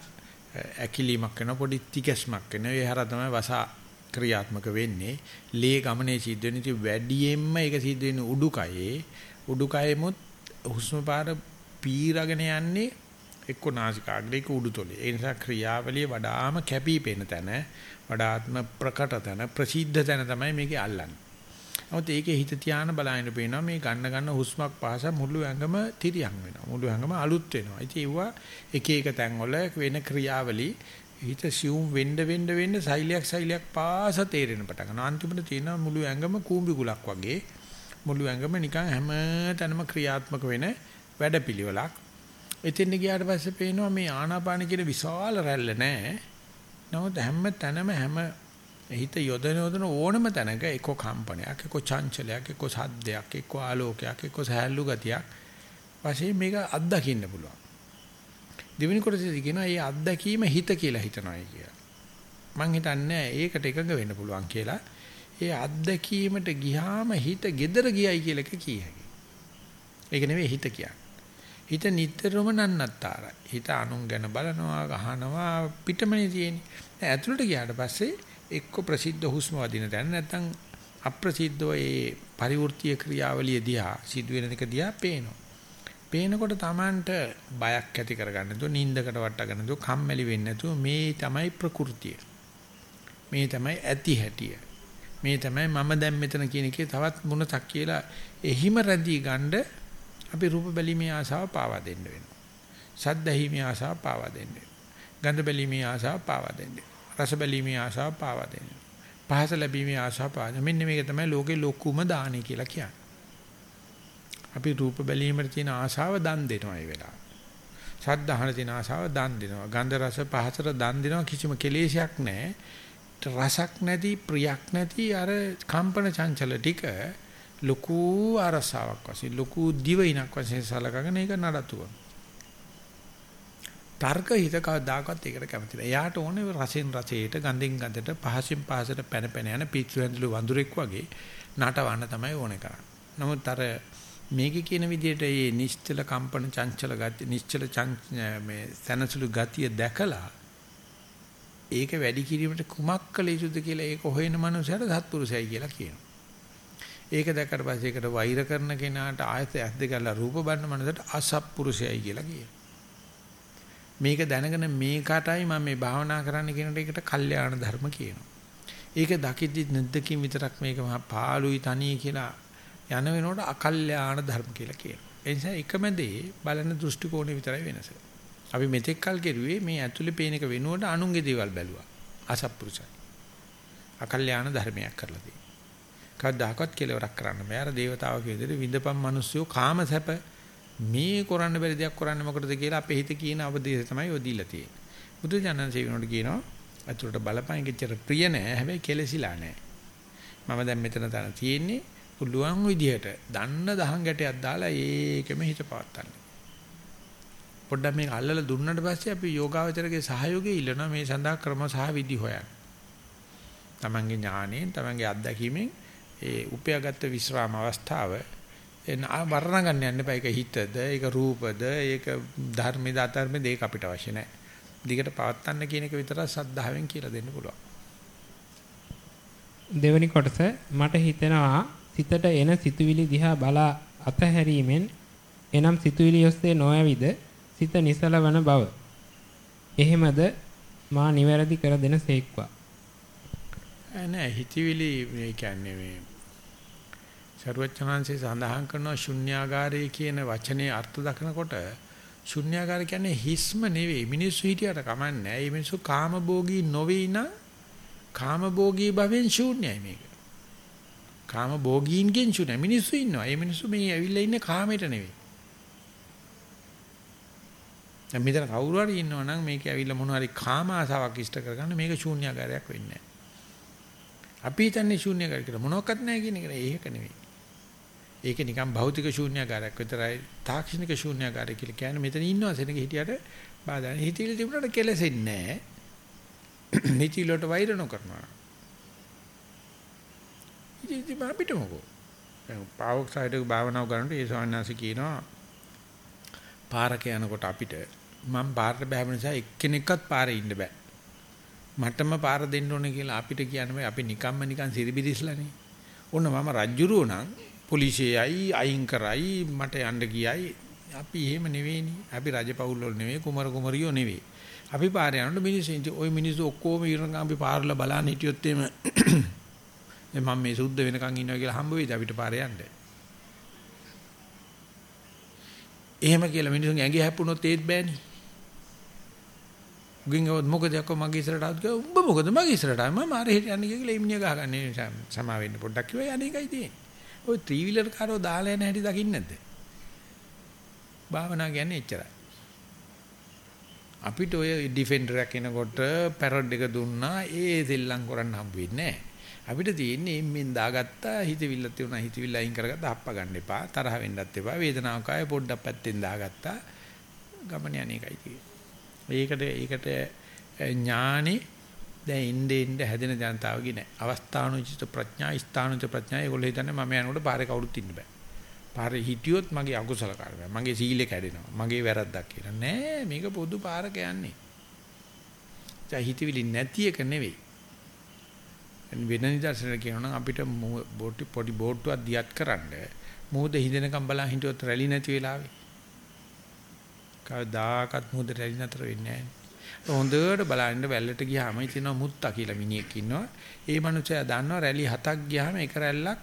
[SPEAKER 1] ඇකිලීමක් වෙනවා පොඩි තිකස්මක් වෙනවා. ඒ හරහා තමයි වසා ක්‍රියාත්මක වෙන්නේ. ලේ ගමනේ සිද්ධ වෙන ඉතින් වැඩියෙන්ම ඒක සිද්ධ වෙන්නේ උඩුකයේ උඩුකයෙමුත් හුස්ම පාර පීරගෙන යන්නේ එක්ක නාසිකාග්‍රේක උඩුතොලේ. ඒ නිසා ක්‍රියාවලිය වඩාම කැපී පෙනෙන තැන වඩාත්ම ප්‍රකට තැන ප්‍රසිද්ධ තැන තමයි මේකේ අල්ලන්නේ. නමුත් ඒකේ හිත තියාන බලන්න පේනවා මේ ගන්න ගන්න හුස්මක් පාස මුළු ඇඟම තිරියන් වෙනවා. මුළු ඇඟම අලුත් වෙනවා. ඉතින් ඒවා එක එක තැන්වල වෙන ක්‍රියාවලි හිත සියුම් වෙන්න වෙන්න වෙන්න සෛලයක් සෛලයක් පාස තේරෙන පටන් ගන්නවා. අන්තිමට තියෙනවා මුළු ඇඟම කූඹි ගුලක් වගේ. මුළු ඇඟම නිකන් හැම තැනම ක්‍රියාත්මක වෙන වැඩපිළිවෙලක්. එතෙන් ගියාට පස්සේ පේනවා මේ ආනාපාන කියන විශාල රැල්ල නැහැ. නමුත් හැම තැනම හැම හිත යොදන යොදන ඕනම තැනක එක්ක කම්පනයක් එක්ක චංචලයක් එක්ක සද්දයක් එක්ක ආලෝකයක් එක්ක සහැල්ලු ගතියක් වශයෙන් මේක අත්දකින්න පුළුවන්. දෙවෙනි කොටසේදී කියනවා මේ අත්දැකීම හිත කියලා හිතනවායි කියලා. මං හිතන්නේ ඒකට එකඟ වෙන්න පුළුවන් කියලා. ඒ අත්දැකීමට ගියාම හිත gedera ගියයි කියලා එක කිය හැකියි. ඒක නෙවෙයි හිත කියන්නේ. හිත නිතරම නන්නත්තරයි. හිත අනුන් ගැන බලනවා, අහනවා පිටමනේ තියෙන්නේ. ඇතුළට ගියාට පස්සේ එක්ක ප්‍රසිද්ධ හුස්ම වදින තැන නැත්නම් අප්‍රසිද්ධව ඒ පරිවෘත්තීය ක්‍රියාවලිය දිහා සිදුවෙන එක දිහා පේනවා. පේනකොට Tamanට බයක් ඇති කරගන්න නැතුව නිින්දකට වට්ටගන්න නැතුව කම්මැලි වෙන්නේ නැතුව මේ තමයි ප්‍රകൃතිය. මේ තමයි ඇති හැටිය. මේ තමයි මම දැන් මෙතන කියන එකේ තවත් මොනක් කියලා එහිම රැඳී ගන්න අපි රූප බැලීමේ ආසාව පාවා දෙන්න වෙනවා. ශබ්ද ඇහිීමේ ආසාව පාවා දෙන්න වෙනවා. ගන්ධ බැලීමේ ආසාව පාවා දෙන්න. රස බැලීමේ ආසාව පාවා දෙන්න. පහස ලැබීමේ ආසාව පාවා. මෙන්න මේක තමයි ලෝකේ ලොකුම දානි කියලා කියන්නේ. අපි රූප බැලීමට තියෙන ආසාව දන් දෙනවා ඒ වෙලාව. ශබ්ද අහන තියෙන ආසාව දන් දෙනවා. ගන්ධ රස පහසට දන් දෙනවා කිසිම කෙලෙසයක් නැහැ. රසක් නැති ප්‍රියක් නැති අර කම්පන චංචල ටික ලොකු අරසාවක් වශයෙන් ලොකු දිවයිනක් වශයෙන් සලකගෙන ඒක නඩත්තු කරනවා. තර්ක හිත කවදාකවත් ඒකට කැමති නැහැ. එයාට ඕනේ රසෙන් රසයට, ගඳෙන් ගඳට, පහසින් පහසට පැන පැන යන පිටු ඇඳලු වඳුරෙක් වගේ නටවන්න තමයි ඕනේ කරන්නේ. නමුත් අර මේකේ කියන විදිහට මේ නිශ්චල කම්පන චංචල ගති, නිශ්චල මේ සනසුළු ගතිය දැකලා ඒක වැඩි කිරීමට කුමක් කළ යුතුද කියලා ඒක හොයන මනුස්සයට සත්පුරුෂයයි කියලා කියනවා. ඒක දැක්කට පස්සේ ඒකට වෛර කරන කෙනාට ආයත ඇස් දෙකලා රූප බලන මනසට අසත්පුරුෂයයි කියලා කියනවා. මේක දැනගෙන මේකටයි මම මේ භාවනා කරන්න කියන එකට කල්යාණ ධර්ම කියනවා. ඒක දකිද්දි නැද්දකින් විතරක් මේක මහා පාළුයි තනි කියලා යන වෙනකොට අකල්යාණ ධර්ම කියලා කියනවා. ඒ නිසා එකම දේ බලන දෘෂ්ටි කෝණය විතරයි වෙනස. අපි මෙතෙක් කල් කෙරුවේ මේ ඇතුලේ පේන එක වෙනුවට අනුන්ගේ දේවල් බැලුවා. අසත්පුරුෂයි. අකල්යාණ ධර්මයක් කරලා තියෙනවා. කවදාකවත් කෙලවරක් කරන්න බෑ. අර దేవතාවක විදිහට විඳපම් මිනිස්සු කාමසැප මේ කරන්න බැරි දෙයක් කරන්න මොකටද කියලා අපේ හිත කියන අවදේශ තමයි ඔය දීලා තියෙන්නේ. බුදු ජානන් සේවනට කියනවා අතුරට බලපෑම් කිච්චර ප්‍රිය නෑ හැබැයි කෙලසිලා නෑ. මම දැන් මෙතන තන තියෙන්නේ පුළුවන් විදිහට දන්න දහං ගැටයක් දාලා ඒකෙම හිත පවත්තන්න. පොඩ්ඩක් මේක අල්ලලා දුන්නට පස්සේ අපි යෝගාවචරගේ සහයෝගය ඉල්ලනවා මේ සඳහා ක්‍රම සහ විදි හොයන්න. තමන්ගේ ඥාණයෙන් තමන්ගේ අත්දැකීමෙන් ඒ උපයාගත් විශ්‍රාම අවස්ථාව එන වර්ණ ගන්න යන්න එපා. ඒක හිතද, ඒක රූපද, ඒක ධර්මද, අධර්මද ඒක අපිට අවශ්‍ය නැහැ. දිගට පවත්න්න කියන එක විතර සද්ධාවෙන් කියලා දෙන්න පුළුවන්.
[SPEAKER 2] දෙවැනි කොටස මට හිතෙනවා සිතට එන සිතුවිලි දිහා බලා අතහැරීමෙන් එනම් සිතුවිලි ඔස්සේ නොඇවිද සිත නිසල වන බව. එහෙමද මා නිවැරදි කර දෙන සේක්වා.
[SPEAKER 1] නෑ හිතවිලි මේ කියන්නේ මේ ਸਰවචනංශේ සඳහන් කරනවා ශුන්‍යාගාරය කියන වචනේ අර්ථ දක්නකොට ශුන්‍යාගාර කියන්නේ හිස්ම නෙවෙයි මිනිස්සු හිටියට කමන්නේ. මේ මිනිස්සු කාමභෝගී නොවේ නම් කාමභෝගී භවෙන් ශූන්‍යයි මේක. කාමභෝගීන්ගෙන් ශූන්‍ය මිනිස්සු ඉන්නවා. මේ මිනිස්සු මේ ඇවිල්ලා ඉන්නේ කාමයට නෙවෙයි. දැන් මෙතන කවුරු හරි ඉන්නවා නම් මේක ඇවිල්ලා මොන හරි කාම ආසාවක් ඉෂ්ට කරගන්න මේක ශූන්‍යාගාරයක් වෙන්නේ නැහැ. අපි හිතන්නේ ශූන්‍යකාරය කියලා මොනවත් නැහැ කියන එක ඒක නෙවෙයි. ඒක නිකන් භෞතික ශූන්‍යකාරයක් විතරයි තාක්ෂණික ශූන්‍යකාරය කියලා කියන්නේ මෙතන ඉන්නවා සෙනග හිටියට බාධා හිතිලි තිබුණාට කෙලසෙන්නේ නැහැ. හිතිලට වෛර නොකරනවා. ඉතින් අපිට මොකෝ? පාවොක් සයිඩ් භාවනාව කරනකොට ඒ ස්වාමීන් කියනවා පාරක යනකොට අපිට මම පාරට බැහැ නිසා එක්කෙනෙක්වත් පාරේ ඉන්න බෑ. මටම පාර දෙන්න ඕනේ කියලා අපිට කියන්නේ අපි නිකම්ම නිකන් සිරිබිරිස්ලානේ. ඕන මම රජ්ජුරුව නම් පොලිසියයි අයින් කරයි මට යන්න ගියයි අපි එහෙම නෙවෙයිනේ. අපි රජපෞල් වල නෙවෙයි කුමර කුමරියෝ නෙවෙයි. අපි පාරේ යනකොට මිනිස්සු ඉතින් ওই මිනිස්සු ඔක්කොම ඉරන් අපි පාරල බලන්න හිටියොත් එimhe මම මේ සුද්ධ වෙනකන් ඉන්නවා කියලා හම්බ වෙයිද අපිට පාරේ යන්න. එහෙම කියලා මිනිස්සුන් ඇඟේ හැප්පුණොත් ඒත් බෑනේ. ගින්ගවත් මොකද යකෝ මගේ ඉස්සරට ආවත් කිව්වා උඹ මොකද මගේ ඉස්සරට ආවේ මම අර හෙට යන්නේ කියලා එම්නිය ගහගන්නේ සමා වෙන්න පොඩ්ඩක් කිව්වා යන්නේ එකයි තියෙන්නේ ඔය ත්‍රී වීලර් කාරෝ දාලා යන හැටි දකින්නේ නැද්ද? භාවනා කියන්නේ එච්චරයි. අපිට ඔය ඩිෆෙන්ඩර් එකක් එනකොට පැරඩ් එක දුන්නා ඒ දෙල්ලම් කරන්න හම්බ වෙන්නේ නැහැ. අපිට තියෙන්නේ එම්ෙන් දාගත්තා හිතවිල්ල තියුණා හිතවිල්ල අයින් කරගත්තා අප්ප ගන්න එපා තරහ වෙන්නත් එපා වේදනාවක් ආයේ පොඩ්ඩක් පැත්තෙන් දාගත්තා ගමන යන්නේ එකයි තියෙන්නේ ඒකට ඒකට ඥානෙ දැන් ඉnde ඉnde හැදෙන ජනතාවගේ නෑ. අවස්ථානුචිත ප්‍රඥා, ස්ථානුචිත ප්‍රඥා ඒගොල්ලෝ හිතන්නේ මම යනකොට පාරේ කවුරුත් ඉන්න බෑ. පාරේ හිටියොත් මගේ අකුසල කර්මය. මගේ සීලය කැඩෙනවා. මගේ වැරද්දක් කියලා. නෑ මේක පොදු පාරක යන්නේ. දැන් හිතවිලි නැති එක නෙවෙයි. වෙන නිදර්ශනයක් කියනවා නම් අපිට බෝටි පොඩි බෝට්ටුවක් දියත් කරන්න මූද හිඳෙනකම් බලන් හිටියොත් රැලි නැති වෙලාවේ. කවදාකවත් මූද රැලි නැතර වෙන්නේ නැහැ. හොඳට බලන්න වැල්ලට ගියාම ඉතින් මුත්තා කියලා මිනිහෙක් ඉන්නවා. ඒ මනුස්සයා දන්නවා රැලි හතක් ගියාම එක රැල්ලක්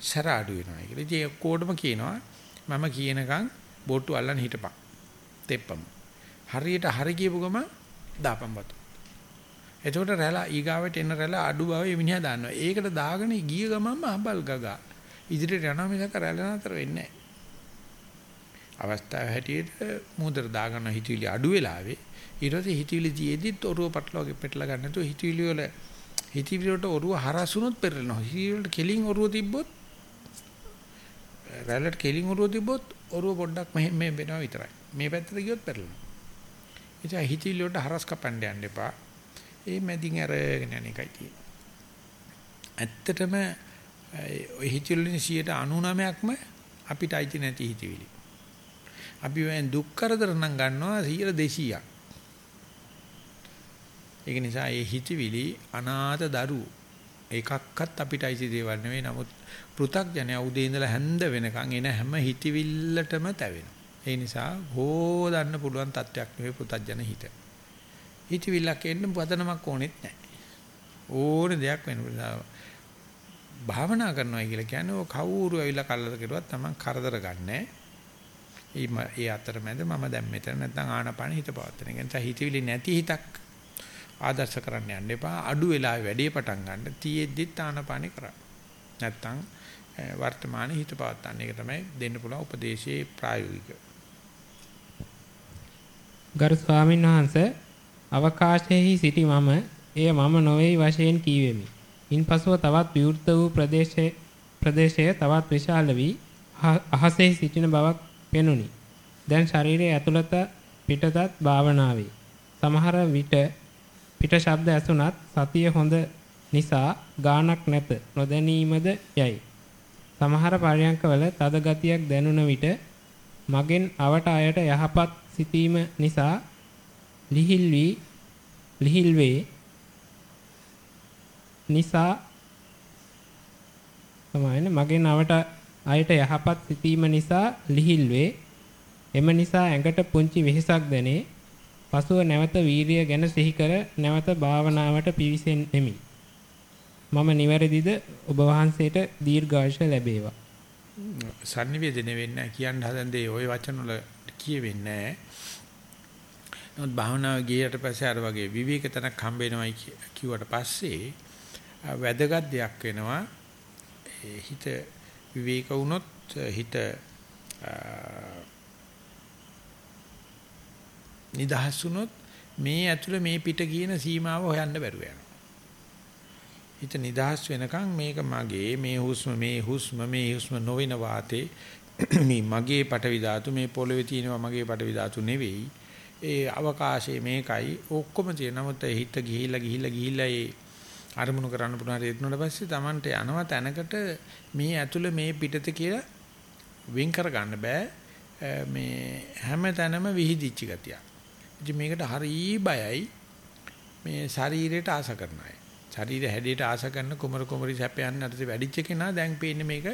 [SPEAKER 1] සැර අඩු වෙනවා කියලා. ඉතින් ඒ කොඩම කියනවා මම කියනකම් බෝට්ටු අල්ලන්න හිටපන්. තෙප්පම. හරියට හරි කියපු ගම දාපන් බතු. එතකොට රැළ ඊගාවට එන රැළ අඩු බව මිනිහා දන්නවා. ඒකට දාගෙන ගිය ගමන්ම අබල් ගගා. ඉදිරියට යනවා මිසක රැළ නතර වෙන්නේ නැහැ. අවස්ථාව හැටියට මූදර දාගන්න හිතවිලි අඩු වෙලාවේ ඊට පස්සේ හිතවිලි තියේදිත් ඔරුව පටලවාගේ පෙටලා ගන්න නැතුව හිතවිලි වල හිතවිලි වලට ඔරුව හරසුනොත් පෙරලනවා. හිතවිලි වලට කෙලින් ඔරුව තිබ්බොත් රැල්ලට කෙලින් ඔරුව තිබ්බොත් ඔරුව පොඩ්ඩක් මෙහෙම මේ වෙනවා විතරයි. මේ පැත්තට ගියොත් පෙරලනවා. ඉතින් හිතවිලි වලට හරස් කපන්න යන්න එපා. ඒ මැදින් අරගෙන යන එකයි තියෙන්නේ. ඇත්තටම ඔය හිතවිලි 99%ක්ම අපිට අයිති නැති හිතවිලි. අපි වෙන් දුක් කරදර නම් ගන්නවා 100 200ක්. ඒක නිසා මේ හිතවිලි අනාථ දරුවෝ එකක්වත් අපිට අයිති දේවල් නෙවෙයි. නමුත් පෘ탁ජනයා උදේ ඉඳලා හැන්ද වෙනකන් එන හැම හිතවිල්ලටම තැවෙනවා. ඒ නිසා හොදන්න පුළුවන් තත්යක් නෙවෙයි පෘ탁ජන හිත. හිතවිල්ලක් එන්න පදනමක් ඕනෙත් නැහැ. ඕන දෙයක් වෙනවා. භාවනා කරනවා කියලා කියන්නේ ඔය කවුරු ඇවිල්ලා කල්ලද කෙරුවත් Taman කරදර ගන්නෑ. ඒ අතරමැද මම දැන් මෙතන නැත්නම් ආනපාන හිත පවත්තන. ඒ නිසා හිතවිලි නැති හිතක් ආදර්ශ කරන්න යන්න එපා. අඩු වෙලාවේ වැඩේ පටන් ගන්න. තියෙද්දිත් ආනපානේ කරන්න. නැත්නම් වර්තමානයේ හිත පවත්තන්න. ඒක තමයි දෙන්න පුළුවන් උපදේශයේ ප්‍රායෝගික.
[SPEAKER 2] ගරු ස්වාමීන් වහන්සේ අවකාශයේහි සිටි මම එය මම නොවේ වශයෙන් කීවෙමි. ඉන්පසුව තවත් විවෘත වූ ප්‍රදේශයේ ප්‍රදේශය තවත් විශාල වී අහසේ සිටින බවක් පෙනුනි. දැන් ශරීරයේ ඇතුළත පිටතත් භාවනාවේ. සමහර විට පිට ශබ්ද ඇසුණත් සතිය හොඳ නිසා ගානක් නැත. නොදැනීමද යයි. සමහර පරයන්කවල තද ගතියක් දැනුන විට මගෙන් අවට අයට යහපත් සිතීම නිසා ලිහිල් වී ලිහිල් වේ නිසා තමයි මගෙන් අවට අයට යහපත් සිතීම නිසා ලිහිල් වේ. එම නිසා ඇඟට පුංචි වෙහෙසක් දැනේ. පසුව නැවත වීරිය ගැන සිහි කර නැවත භාවනාවට පිවිසෙන්නෙමි. මම නිවැරදිද? ඔබ වහන්සේට දීර්ඝායුෂ ලැබේවා.
[SPEAKER 1] sannivedana වෙන්නේ කියන්න හදන දේ ওই වචන වල කියවෙන්නේ නැහැ. නමුත් භාවනාව ගියට පස්සේ අර වගේ විවේක තනක් හම්බ වෙනවයි කිව්වට පස්සේ වැදගත් දෙයක් වෙනවා. හිත විවේක වුණොත් හිත නිදහස් වුණොත් මේ ඇතුළ මේ පිට කියන සීමාව හොයන්න බැරුව යනවා. හිත නිදහස් වෙනකන් මේක මගේ මේ හුස්ම මේ හුස්ම මේ හුස්ම නොවන වාතේ මේ මගේ පටවි ධාතු මේ පොළවේ තියෙනවා මගේ පටවි ධාතු නෙවෙයි ඒ අවකාශයේ මේකයි ඔක්කොම තියෙන නමුත් හිත ගිහිල්ලා ගිහිල්ලා ගිහිල්ලා ඒ අරමුණු කරන්න පුළුවන් හරියට පස්සේ Tamanට යනවා තැනකට මේ ඇතුළ මේ පිටත කියලා වෙන් කර ගන්න බෑ මේ හැම තැනම විහිදිච්ච ගතිය. ඉතින් මේකට හරි බයයි මේ ශරීරයට ආස කරන අය. ශරීර හැඩයට ආස කරන කුමරු කුමරි සැපයන් අතර වැඩිච්ච කෙනා දැන් පේන්නේ මේක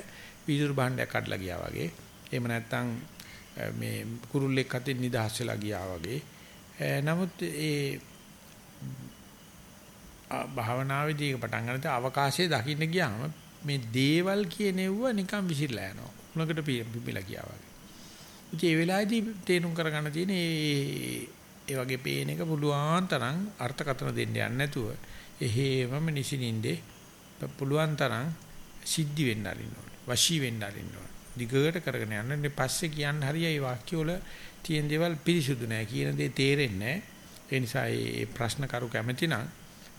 [SPEAKER 1] වීදුරු භාණ්ඩයක් කඩලා ගියා වගේ. එහෙම නැත්නම් මේ කුරුල්ලෙක් අතින් නිදහස් වෙලා ගියා වගේ. නමුත් ඒ භාවනාවේදී පටන් ගන්නත් අවකාශයේ දකින්න ගියාම මේ දේවල් කියනෙව්ව නිකන් විසිරලා යනවා. උණකට පිපිලා ගියා වගේ. ඉතින් ඒ වෙලාවේදී තේරුම් කරගන්න තියෙන්නේ ඒ වගේ පේන එක පුළුවන් තරම් අර්ථකථන දෙන්න යන්නේ නැතුව එහෙමම නිසිනින්දේ පුළුවන් තරම් සිද්ධි වෙන්න අරින්න ඕනේ. වශී වෙන්න අරින්න ඕනේ. දිගට කරගෙන යන්න. ඊට පස්සේ කියන්න හරියයි වාක්‍ය වල තියෙන දේවල් පිරිසුදු නැහැ. කියන දේ තේරෙන්නේ ඒ නිසා මේ ප්‍රශ්න කරු කැමති නම්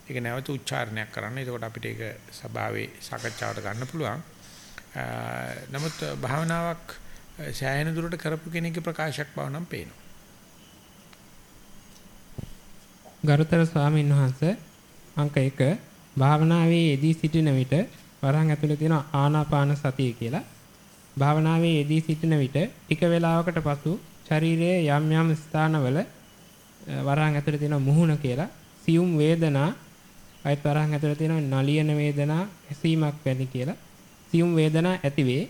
[SPEAKER 1] ඒක නැවත උච්චාරණයක් කරන්න. එතකොට අපිට ඒක සභාවේ සාකච්ඡාවට ගන්න පුළුවන්. නමුත් භාවනාවක් සෑහෙන දුරට කරපු කෙනෙක්ගේ ප්‍රකාශයක් බව නම් පේනවා.
[SPEAKER 2] ගරුතර ස්වාමීන් වහන්සේ අංක 1 භාවනාවේ යෙදී සිටින විට වරහන් ඇතුලේ තියෙන ආනාපාන සතිය කියලා. භාවනාවේ යෙදී සිටින විට ටික වේලාවකට පසු ශරීරයේ යම් යම් ස්ථානවල වරහන් ඇතුලේ තියෙන මුහුණ කියලා සියුම් වේදනා අයත් වරහන් ඇතුලේ තියෙන නලියන වේදනා ඇසීමක් වැනි කියලා සියුම් වේදනා ඇතිවේ.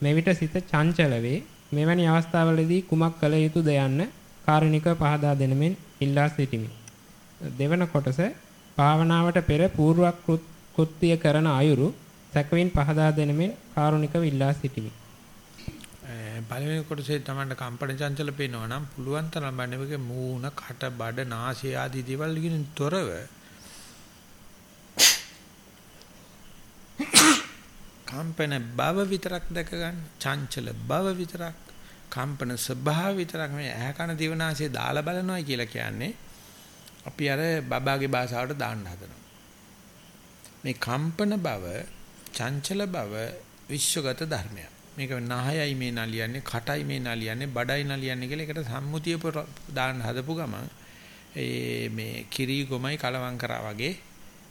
[SPEAKER 2] මෙවිට සිත චංචල වේ. මෙවැනි අවස්ථාවලදී කුමක් කළ යුතුද යන්න කාරුණිකව පහදා දෙනමින් ඉල්ලා සිටිමි. දෙවන කොටස භාවනාවට පෙර పూర్ව කෘත්‍ය කරන අයුරු සැකවින් පහදා දෙනමින් කාරුණිකව ඉල්ලා සිටිමි
[SPEAKER 1] පළවෙනි කොටසේ තමයි කම්පන චංචල පේනවා නම් පුළුවන් තරම් බණ්ඩේක මූණ, කට, බඩ, නාසය ආදී දේවල් වලින් තොරව කම්පන බව විතරක් දැක ගන්න. චංචල බව විතරක්, කම්පන ස්වභාව විතරක් මේ ඇහැ කන දිවනාසය දාලා බලනවා කියලා කියන්නේ අපි අර බබාගේ භාෂාවට දාන්න හදනවා. මේ කම්පන බව, චංචල බව විශ්වගත ධර්මයක්. මේක නහයයි මේ නලියන්නේ, කටයි මේ නලියන්නේ, බඩයි නලියන්නේ කියලා එකට සම්මුතිය දාන්න හදපු ගමන් ඒ මේ කිරි ගොමයි කලවම් කරා වගේ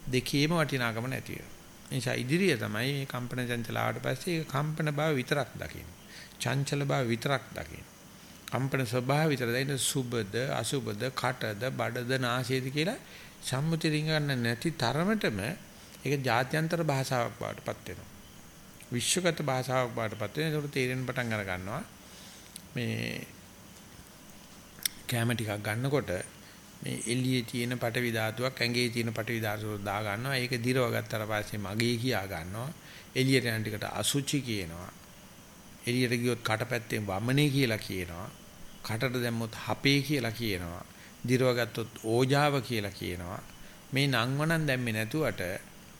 [SPEAKER 1] දෙකේම වටිනාකම නැති වෙනවා. නිසා ඉදිරිය තමයි මේ කම්පන චංචල ආවට පස්සේ ඒ කම්පන බව විතරක් දකින්න. චංචල බව විතරක් දකින්න. කම්පන ස්වභාවය විතර දැන් සුබද අසුබද කටද බඩද නාසයද කියලා සම්මුති රිංගන්න නැති තරමටම ඒක ජාත්‍යන්තර භාෂාවක් බවටපත් වෙනවා. විශ්වගත භාෂාවක් බවටපත් වෙනවා. ඒකට තේරෙන්න පටන් අර ගන්නවා. මේ කැම ටිකක් ගන්නකොට මේ එළියේ තියෙන පටවි ධාතුවක් ඇඟේ තියෙන පටවි ධාතුව දා ගන්නවා. ඒක දිරව ගත්තට පස්සේ මගේ කියා ගන්නවා. එළියට යන ටිකට අසුචි කියනවා. එළියට ගියොත් කටපැත්තෙන් වමනේ කියලා කියනවා. කටට දැම්මොත් හපේ කියලා කියනවා. දිරව ගත්තොත් ඕජාව කියලා කියනවා. මේ නංවනන් දැම්මේ නැතුවට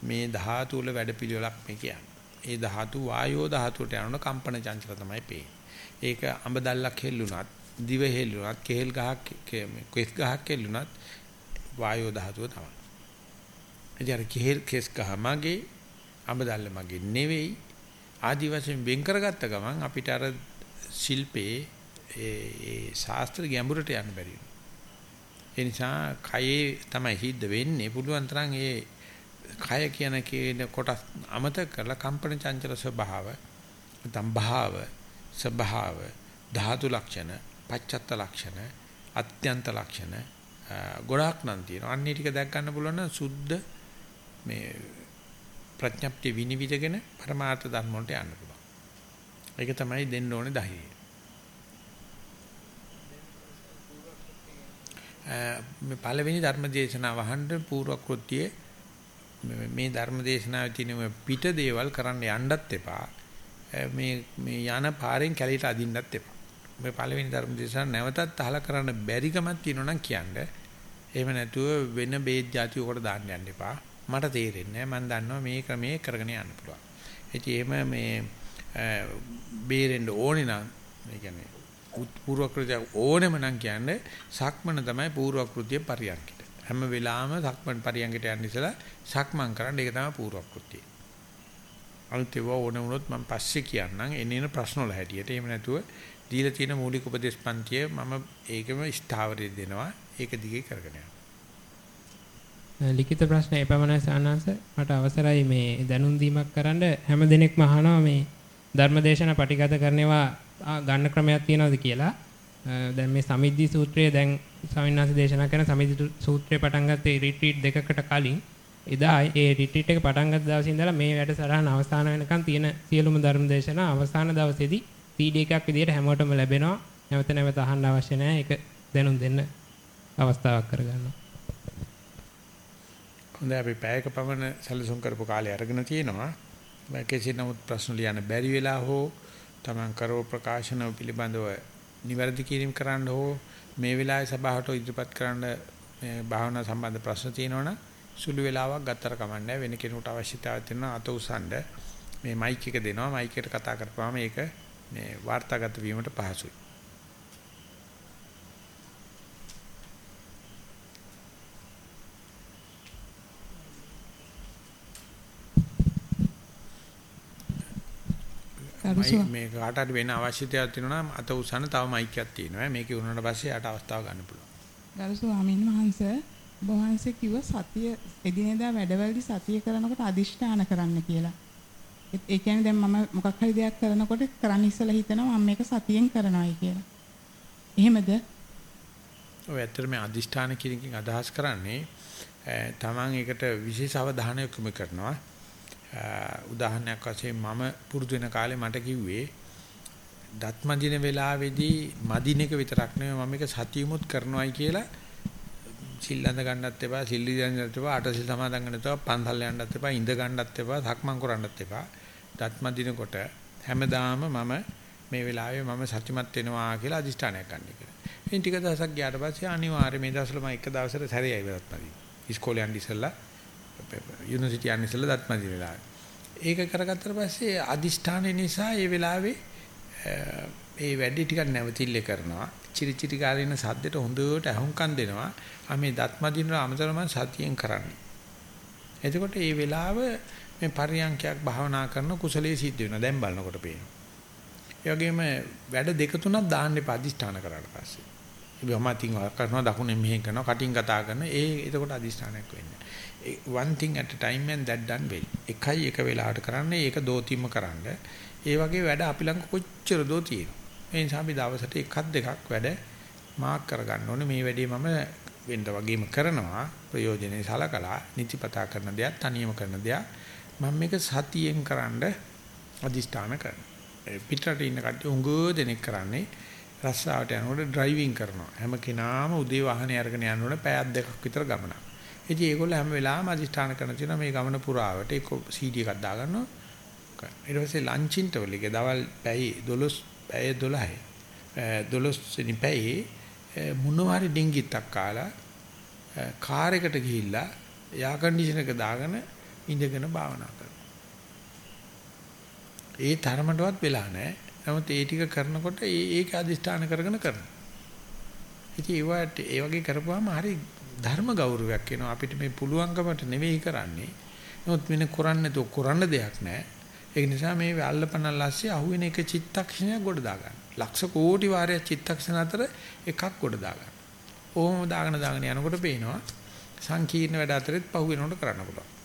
[SPEAKER 1] මේ ධාතු වල වැඩපිළිවෙලක් මේ කියන්නේ. ඒ ධාතු වායෝ ධාතුවට යනකොට කම්පන චංචල තමයි පේන්නේ. ඒක අඹ දැල්ලක් හෙල්ලුණත්, දිව හෙල්ලුණත්, කෙහෙල් ගහක් කෙස් ගහක් හෙල්ලුණත් වායෝ ධාතුව තමයි. එදිර කෙහෙල් කෙස් ගහ මගේ අඹ දැල්ල මගේ නෙවෙයි. ආදි වශයෙන් වෙන් කරගත්ත ගමන් අපිට අර ශිල්පේ ඒ ශාස්ත්‍ර ගැඹුරට යන්න බැරි ඒ නිසා කයේ තමයි හිද්ද වෙන්නේ. පුළුවන් තරම් ඒ කය කියන කේන කොටස් අමතක කරලා කම්පන චංචල ස්වභාව නැත්නම් භාව ස්වභාව ධාතු ලක්ෂණ පච්චත්ත ලක්ෂණ අත්‍යන්ත ලක්ෂණ ගොඩාක් නම් තියෙනවා. අන්නේ ටික දැක් ගන්න පුළුවන් නම් සුද්ධ මේ ප්‍රඥප්ති විනිවිදගෙන පරමාර්ථ ධර්ම වලට යන්න පුළුවන්. ඒක තමයි දෙන්න ඕනේ ධෛර්යය මේ පළවෙනි ධර්ම දේශනාව අහන්න පූර්ව කෘත්‍යයේ මේ ධර්ම දේශනාවේ තියෙන පිට දේවල් කරන්න යන්නත් එපා. මේ මේ යන පාරෙන් කැලීට අදින්නත් එපා. මේ පළවෙනි ධර්ම දේශනාව නැවතත් අහලා කරන්න බැරි කමක් තියෙනවා නම් කියන්න. එහෙම නැතුව වෙන බේත් જાති උකට දාන්න යන්න එපා. මට තේරෙන්නේ නැහැ. මම දන්නවා මේ ක්‍රමයේ කරගෙන යන්න පුළුවන්. ඉතින් එහෙම මේ බේරෙන්න ඕනේ නම් ඒ කියන්නේ පූර්වක්‍ෘතිය ඕනෙම නම් කියන්නේ සක්මන තමයි පූර්වක්‍ෘතිය පරියන්කිට. හැම වෙලාවෙම සක්මන් පරියන්කිට යන්න ඉස්සලා සක්මන් කරන්න ඒක තමයි පූර්වක්‍ෘතිය. අනිත් ඒවා ඕන වුණොත් මම පස්සේ කියන්නම් එනේන ප්‍රශ්න වල හැටියට. එහෙම නැතුව දීලා තියෙන මූලික උපදේශ පන්තිය මම ඒකම ස්ථාවරය දෙනවා. ඒක දිගේ කරගෙන යනවා.
[SPEAKER 2] ලිඛිත ප්‍රශ්න එපමණයි සානංශ මට අවසරයි මේ දැනුම් දීමක් කරන්න හැම දිනෙකම අහනවා මේ ධර්මදේශන පටිගත කරනවා ගන්න ක්‍රමයක් තියනවද කියලා. දැන් මේ සමිද්දි සූත්‍රයේ දැන් ස්වාමීන් දේශනා කරන සමිද්දි සූත්‍රය පටන් ගත්තේ රිට්‍රීට් දෙකකට කලින් එදා ඒ රිට්‍රීට් එක පටන් ගත්ත දවසේ ඉඳලා මේ වැඩසටහන අවසාන වෙනකන් තියෙන සියලුම ධර්ම දේශනා අවසාන දවසේදී CD එකක් විදිහට හැමෝටම ලැබෙනවා. නැවත නැවත අහන්න අවශ්‍ය නැහැ. ඒක දැනුම් දෙන්න අවස්ථාවක් කරගන්නවා.
[SPEAKER 1] හොඳයි අපි පැයක පමණ සැලසුම් කරපු කාලය අරගෙන තියෙනවා. කෙසේ නමුත් ප්‍රශ්න ලියන්න බැරි වෙලා හෝ තමන් කරව ප්‍රකාශන පිළිබඳව නිවැරදි කිරීම කරන්න හෝ මේ වෙලාවේ සභාවට ඉදිරිපත් කරන්න මේ භාවනා සම්බන්ධ ප්‍රශ්න තියෙනවනම් සුළු වෙලාවක් ගත්තර කමන්නේ වෙන කෙනෙකුට අවශ්‍යතාවයක් තියෙනවා අත උසන්ඩ මේ මයික් එක දෙනවා. මයික් එකට කතා කරපුවාම ඒක මේ වාර්තාගත වීමට පහසුයි. මේ කාට හරි වෙන අවශ්‍යතාවයක් තියෙනවා නම් අත උසන තව මයික් එකක් තියෙනවා. මේකේ උනනට පස්සේ යාට අවස්ථාව ගන්න පුළුවන්.
[SPEAKER 4] ගරු ස්වාමීන් වහන්සේ වහන්සේ කිව්ව සතිය එදිනෙදා වැඩවලදී සතිය කරනකොට අදිෂ්ඨාන කරන්න කියලා. ඒ කියන්නේ දැන් මම මොකක් හරි දෙයක් කරනකොට කරන්න ඉස්සලා හිතනවා මම මේක සතියෙන් කරනවායි කියලා. එහෙමද?
[SPEAKER 1] ඔය ඇත්තටම අදිෂ්ඨාන කිනකින් අදහස් කරන්නේ තමන් ඒකට විශේෂ අවධානයක් යොමු කරනවා. උදාහරණයක් වශයෙන් මම පුරුදු වෙන කාලේ මට කිව්වේ දත්මදින වෙලාවේදී මදින එක විතරක් නෙවෙයි මම මේක සතියමුත් කරනවායි කියලා සිල් අඳ ගන්නත් එපා සිල් ඉඳන්නත් එපා අටසිල් සමාදන් ගන්නත් එපා පන්සල් යන්නත් එපා ඉඳ ගන්නත් එපා සක්මන් කරන්නත් එපා දත්මදිනකොට හැමදාම මම මේ වෙලාවේ මම සත්‍යමත් වෙනවා කියලා අදිෂ්ඨානයක් ගන්න කියලා. ඉතින් ටික දවසක් ගියාට පස්සේ අනිවාර්යයෙන් මේ දවස්වල මම එක දවසට සැරේ ආයි දත්මදින. ඉස්කෝලේ යන්න ඉස්සෙල්ලා යුනිවර්සිටි යන්න ඉස්සෙල්ලා දත්මදින වෙලාවේ. ඒක කරගත්තට පස්සේ අදිෂ්ඨානය නිසා ඒ වෙලාවේ ඒ වැඩි ටිකක් නැවතිල්ල කරනවා. චිරි චිරි ගාලා ඉන්න සද්දෙට හොඳට අහුම්කම් දෙනවා. ආ මේ දත්මදින අමතරම සතියෙන් කරන්නේ. එතකොට මේ වෙලාව මේ පරියන්කයක් භාවනා කරන කුසලයේ සිද්ධ වෙනවා. දැන් බලනකොට පේනවා. ඒ වගේම වැඩ දෙක තුනක් දාන්න එපා අදිෂ්ඨාන කරාට පස්සේ. ඉතින් මමතින් කරනවා දකුණෙන් මෙහෙන් කරනවා කටින් කතා කරන ඒ එතකොට අදිෂ්ඨානයක් වෙන්නේ. One thing at a time and that done well. එකයි එක වෙලාවට කරන්නේ ඒක දෝතිම්ම කරන්න. ඒ වගේ වැඩ අපි ළඟ කොච්චර දෝ තියෙනවා. ඒ නිසා අපි දවසට එකක් දෙකක් වැඩ මාක් කරගන්න ඕනේ. මේ වැඩේ මම වෙන්න වගේම කරනවා. ප්‍රයෝජනෙයි සලකලා නිතිපතා කරන දෙයක් තනියම කරන දෙයක්. මම මේක සතියෙන් කරන්න අදිෂ්ඨාන කරනවා. පිටරට ඉන්න කට්ටිය උඟ දෙනෙක් කරන්නේ රස්සාවට යනකොට ඩ්‍රයිවිං කරනවා. හැම කෙනාම උදේ වාහනේ අරගෙන යනකොට පැයක් දෙකක් විතර ගමනක්. ඉතින් ඒගොල්ලෝ හැම වෙලාවෙම අදිෂ්ඨාන කරන තියෙනවා මේ ගමන පුරාවට ඒක CD එකක් දාගන්නවා. ඊට පස්සේ ලන්ච් ඉන්ටර්වල් එකේ දවල් පැය 12 පැය 12 12 වෙනි පැයේ මොනවාරි ඩිංගිත්තක් කාලා කාර් එකට ගිහිල්ලා එයා කන්ඩිෂන් එක දාගෙන ඉඳගෙන භාවනා කරනවා. ඒ තරමටවත් වෙලා නැහැ. නමුත් ඒ ටික කරනකොට ඒ ඒක අදිෂ්ඨාන කරගෙන කරනවා. ඉතින් ඒවට ඒ වගේ කරපුවාම හරි ධර්ම ගෞරවයක් එනවා අපිට මේ පුළුවන්කමට නෙවෙයි කරන්නේ. නමුත් වෙන කරන්නේ તો කරන්න දෙයක් නැහැ. ඒ නිසා මේ අල්ලපනල්ලාස්සේ අහුවෙන එක චිත්තක්ෂණයක් ගොඩ දාගන්න. ලක්ෂ කෝටි වාරයක් චිත්තක්ෂණ අතර එකක් ගොඩ දාගන්න. ඕම දාගෙන දාගෙන යනකොට පේනවා සංකීර්ණ වැඩ අතරෙත් පහු වෙනකොට කරන්න පුළුවන්.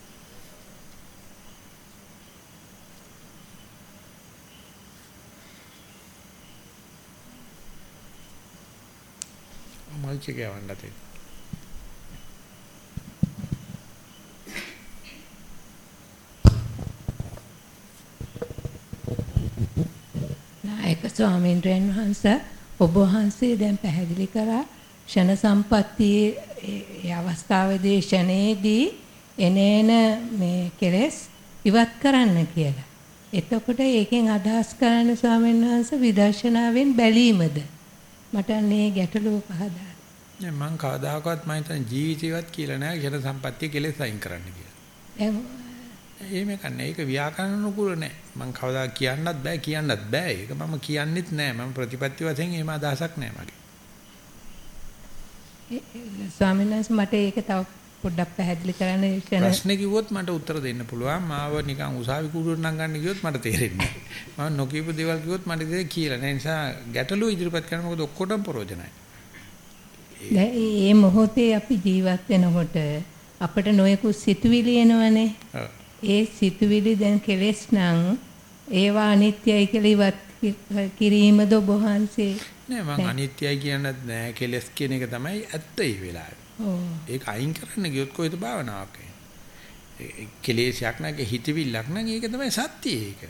[SPEAKER 1] මයික් එක යවන්න තියෙනවා.
[SPEAKER 5] ස්වාමීන් වහන්සේ ඔබ වහන්සේ දැන් පැහැදිලි කරා ෂණ සම්පත්තියේ ඒ අවස්ථාවේදී ෂණේදී එනේන මේ කෙලෙස් ඉවත් කරන්න කියලා. එතකොට ඒකෙන් අදහස් කරන්න ස්වාමීන් වහන්සේ විදර්ශනාවෙන් බැලීමද? මට මේ ගැටලුව පහදා.
[SPEAKER 1] නෑ මං කවදාකවත් මම හිතන ජීවිතේවත් කියලා නෑ ෂණ සම්පත්තිය කෙලෙස් අයින් කරන්න කියලා.
[SPEAKER 5] දැන්
[SPEAKER 1] එහෙම කන්නේ ඒක ව්‍යාකරණ අනුකූල නෑ. මං කවදා කියන්නත් බෑ කියන්නත් බෑ. ඒක මම කියන්නෙත් නෑ. මම ප්‍රතිපත්ති වශයෙන් එහෙම අදහසක් නෑ මගේ.
[SPEAKER 5] ස්වාමීන් වහන්සේ මට ඒක තව පොඩ්ඩක් පැහැදිලි කරන්න
[SPEAKER 1] ප්‍රශ්නේ කිව්වොත් මට උත්තර දෙන්න පුළුවන්. මාව නිකන් උසාවි කුඩුවට නම් ගන්න කිව්වොත් මට තේරෙන්නේ නෑ. මම නොකියපු දේවල් කිව්වොත් මට දෙයක් කියලා නෑ. නිසා ගැටලුව ඉදිරිපත් කරන මොකද ඔක්කොටම ප්‍රයෝජනයි.
[SPEAKER 5] මේ මොහොතේ අපි ජීවත් වෙනකොට අපිට නොයෙකුත් සිතුවිලි එනවනේ. ඒ සිතුවිලි දැන් කෙලෙස් නම් ඒවා අනිත්‍යයි කියලා ඉවත් කිරීමද ඔබ වහන්සේ
[SPEAKER 1] නෑ මං අනිත්‍යයි කියන්නත් නෑ කෙලස් කියන එක තමයි ඇත්ත ඒ වෙලාවේ. ඒක අයින් කරන්න ගියොත් කොහෙද භාවනාවක් වෙන්නේ? කෙලෙසයක් නැගේ හිතවිල්ලක් නම් ඒක තමයි සත්‍යය ඒක.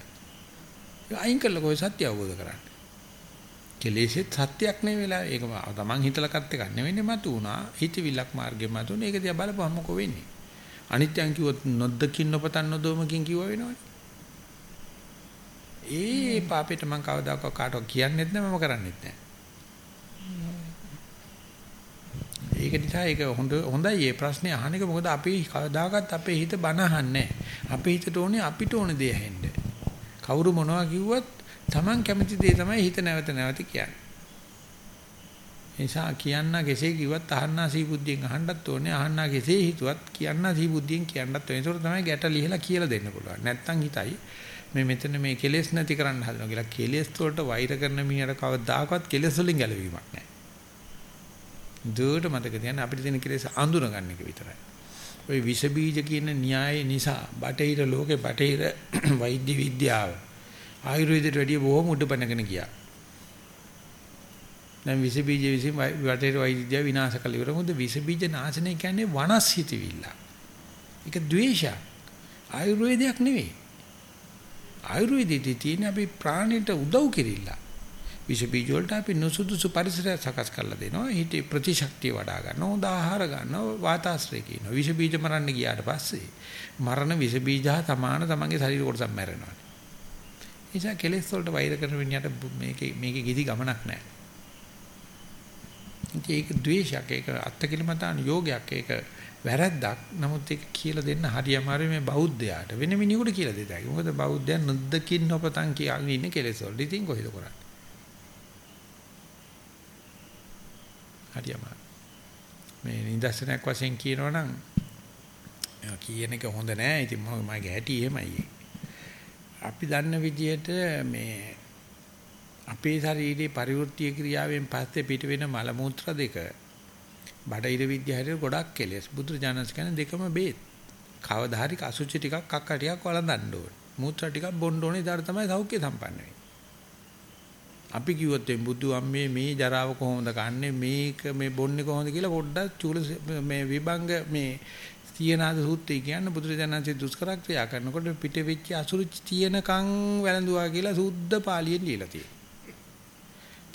[SPEAKER 1] අයින් කළා කොහෙද සත්‍ය අවබෝධ කරන්නේ? කෙලෙසෙත් සත්‍යයක් නෙවෙයි වෙලා ඒක තමන් හිතලා කත් එකක් නෙවෙන්නේ මතු වුණා හිතවිල්ලක් මාර්ගෙ මතුනේ ඒක දිහා බලපුවම මොකෝ වෙන්නේ? අනිත්‍යං කිව්වොත් නොදකින් නොපතන් නොදොමකින් කිව්ව වෙනවනේ. ඒ පාපෙට මම කවදාකවත් කාටවත් කියන්නෙත් නෑ මම කරන්නෙත් නෑ. ඒක නිසා ඒක හොඳ හොඳයි මේ ප්‍රශ්නේ අහන එක මොකද අපි කවදාකවත් අපේ හිත බන අහන්නේ අපේ හිතට ඕනේ අපිට ඕන දේ ඇහෙන්න. කවුරු මොනවා කිව්වත් Taman කැමති දේ තමයි හිත නැවත නැවත කියන්නේ. නිසා කියන්න කෙසේ කිව්වත් අහන්නා සීබුද්ධියෙන් අහන්නත් ඕනේ අහන්නා කෙසේ හිතුවත් කියන්න සීබුද්ධියෙන් කියන්නත් ඕනේ. ඒක තමයි ගැට ලිහලා කියලා දෙන්න පුළුවන්. නැත්තම් හිතයි මේ මෙතන මේ කෙලෙස් නැති කරන්න හදනවා කියලා කෙලෙස් වලට වෛර කරන මිනිහට කවදාකවත් කෙලෙස් වලින් ගැලවීමක් නැහැ. දුවට මතක තියන්න අපිට තියෙන කෙලෙස් අඳුන ගන්න එක විතරයි. ওই විස බීජ කියන න්‍යාය නිසා බටහිර ලෝකේ බටහිර වෛද්‍ය විද්‍යාව ආයුර්වේදයට වැඩිය බොහොම උඩපැනගෙන ගියා. දැන් විස බීජ විසින් බටහිර වෛද්‍ය විද්‍යාව විනාශ කළ ඉවර මොකද විස බීජ නාශනය කියන්නේ වනස් හිතවිල්ල. ඒක ද්වේෂයක්. ආයුර්වේදයක් නෙවෙයි. ආයුර්වේදයේ තියෙන අපි ප්‍රාණයට උදව් කෙරෙilla. විස බීජ වලට අපි නුසුදුසු පරිසරයක් සකස් කරලා දෙනවා. හිතේ ප්‍රතිශක්තිය වඩා ගන්නවා. හොඳ ආහාර ගන්නවා. වාතාශ්‍රය කියනවා. විස බීජ මරන්න ගියාට පස්සේ මරණ විස බීජ හා සමාන තමන්ගේ ශරීර කොටසක් මැරෙනවා. නිසා කෙලෙස් වලට වෛර කරන විඤ්ඤාට මේකේ මේකේ කිසි ගමනක් නැහැ. ඒක ද්වේෂයක් ඒක අත්කිලමතාන යෝගයක් ඒක වැරද්දක්. නමුත් ඒක කියලා දෙන්න හරි අමාරුයි මේ බෞද්ධයාට. වෙන මිනිහෙකුට කියලා දෙත හැකියි. මොකද බෞද්ධයන් නොදකින් නොපතන් කියන්නේ ඉන්නේ කෙලෙස් වලට. ඉතින් කොහෙද කරන්නේ? හරි අමාරු. මේ නිදර්ශනයක් වශයෙන් කියනවනම් කියන එක හොඳ නෑ. ඉතින් මගේ හැටි එහෙමයි. අපි දන්න විදිහට මේ අපේ ශරීරයේ පරිවෘත්තීය ක්‍රියාවෙන් පස්සේ පිට වෙන මල මූත්‍රා දෙක බඩයිර විද්‍යාවේ ගොඩක් කෙලස් බුදුරජාණන් කියන්නේ දෙකම බේත්. කවදා හරි අසුචි ටිකක් කක්ක ටිකක් වළඳන්න ඕනේ. මූත්‍රා ටිකක් බොන්න ඕනේ. ඊට තමයි සෞඛ්‍ය සම්පන්න වෙන්නේ. අපි කිව්වොත් මේ බුදු අම්මේ මේ ජරාව කොහොමද කන්නේ මේක මේ බොන්නේ කොහොමද කියලා පොඩ්ඩක් චූල මේ විභංග මේ තියනාද සූත්‍රය කියන්නේ බුදුරජාණන්සේ දුෂ්කර ක්‍රියා කරනකොට පිට වෙච්ච අසුරුචි තියනකම් වැළඳුවා කියලා සුද්ධ පාළියෙන් ලියලා තියෙනවා.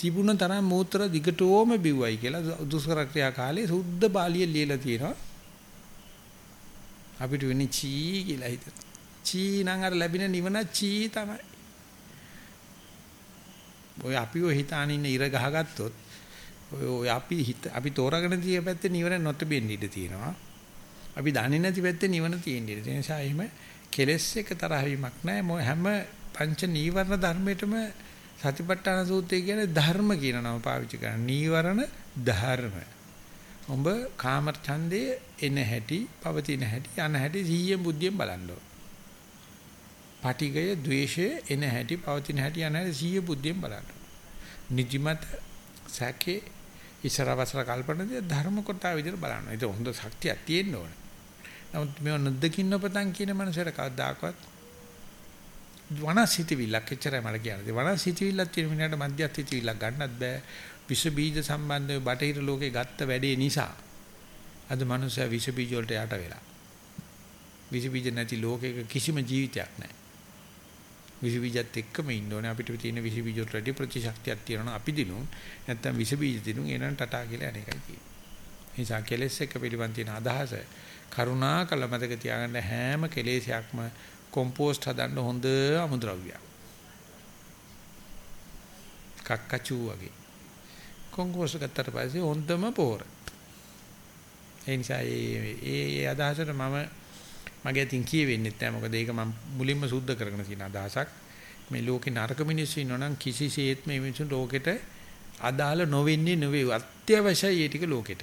[SPEAKER 1] තිබුණ තරම් මූත්‍ර දිගටම බිව්වයි කියලා දුෂ්කර ක්‍රියා කාලේ සුද්ධ පාළියෙන් ලියලා තියෙනවා. අපිට වෙන්නේ චී කියලා හිතනවා. චී නම් අර ලැබෙන නිවන චී තමයි. ඔය අපි ඔය හිතාන ඉන්න ඉර ගහගත්තොත් ඔය අපි හිත අපි තෝරාගෙන තිය පැත්තේ නිවන නොතෙබෙන්න ඉඩ තියෙනවා. අපි දන්නේ නැති පැත්තේ නිවන තියෙන ඉඩ. ඒ නිසා එහෙම කෙලෙස් එක තරහ වීමක් නැහැ. හැම පංච නීවරණ ධර්මයටම සතිපට්ඨාන සූත්‍රය කියන්නේ ධර්ම කියන නම පාවිච්චි කරන. නීවරණ ධර්ම. උඹ කාම ඡන්දේ එන හැටි, පවතින හැටි, යන හැටි සීයෙන් බුද්ධියෙන් බලන්න ඕන. පටිගය, ద్వේෂය එන හැටි, පවතින හැටි, යන හැටි සීය බුද්ධියෙන් බලන්න. නිදිමත, සැකේ, ඉසරවසර කල්පනාදී ධර්ම කොටා විදිහට බලන්න. ඒක හොඳ ශක්තියක් තියෙන්න ඕන. නමුත් මේව නොදකින්න පතන් කියන මනසට කවදාකවත් වනසිතවිල්ලක් එච්චරයි මට කියන්නේ. වනසිතවිල්ලක් තියෙන මිනිහට මධ්‍යස්ථ සිතවිල්ලක් ගන්නත් බෑ. විස බීජ සම්බන්ධව බටහිර ලෝකේ ගත්ත වැඩේ නිසා අද මනුස්සයා විස බීජ වලට යට වෙලා. විස බීජ නැති ලෝකයක කිසිම ජීවිතයක් නැහැ. විස බීජත් එක්කම ඉන්න ඕනේ අපිට තියෙන විස බීජ වලට වැඩි ප්‍රතිශක්තියක් තියෙනවා අපි දිනුම් නැත්තම් විස බීජ දිනුම් එනන් ටටා කියලා අනේකයි කියන්නේ. නිසා කෙලෙස් එක පිළිබඳ තියෙන අදහස කරුණාකල මතක තියාගන්න හැම කෙලෙසයක්ම කොම්පෝස්ට් හදන්න හොඳ අමුද්‍රව්‍යයක්. කක්කචු වගේ. කොම්පෝස්ට් ගත්තට පස්සේ හොඳම පොර. ඒ නිසා ඒ ඒ අදහසට මම මගේ අතින් කියවෙන්නේ නැහැ මොකද ඒක මම මුලින්ම සුද්ධ කරගෙන තියෙන අදහසක්. මේ ලෝකේ නරක මිනිස්සු ඉන්නවනම් කිසිසේත් මේ මිනිස්සු ලෝකෙට අදාළ නොවෙන්නේ නෙවෙයි අත්‍යවශ්‍යයි ඒ ටික ලෝකෙට.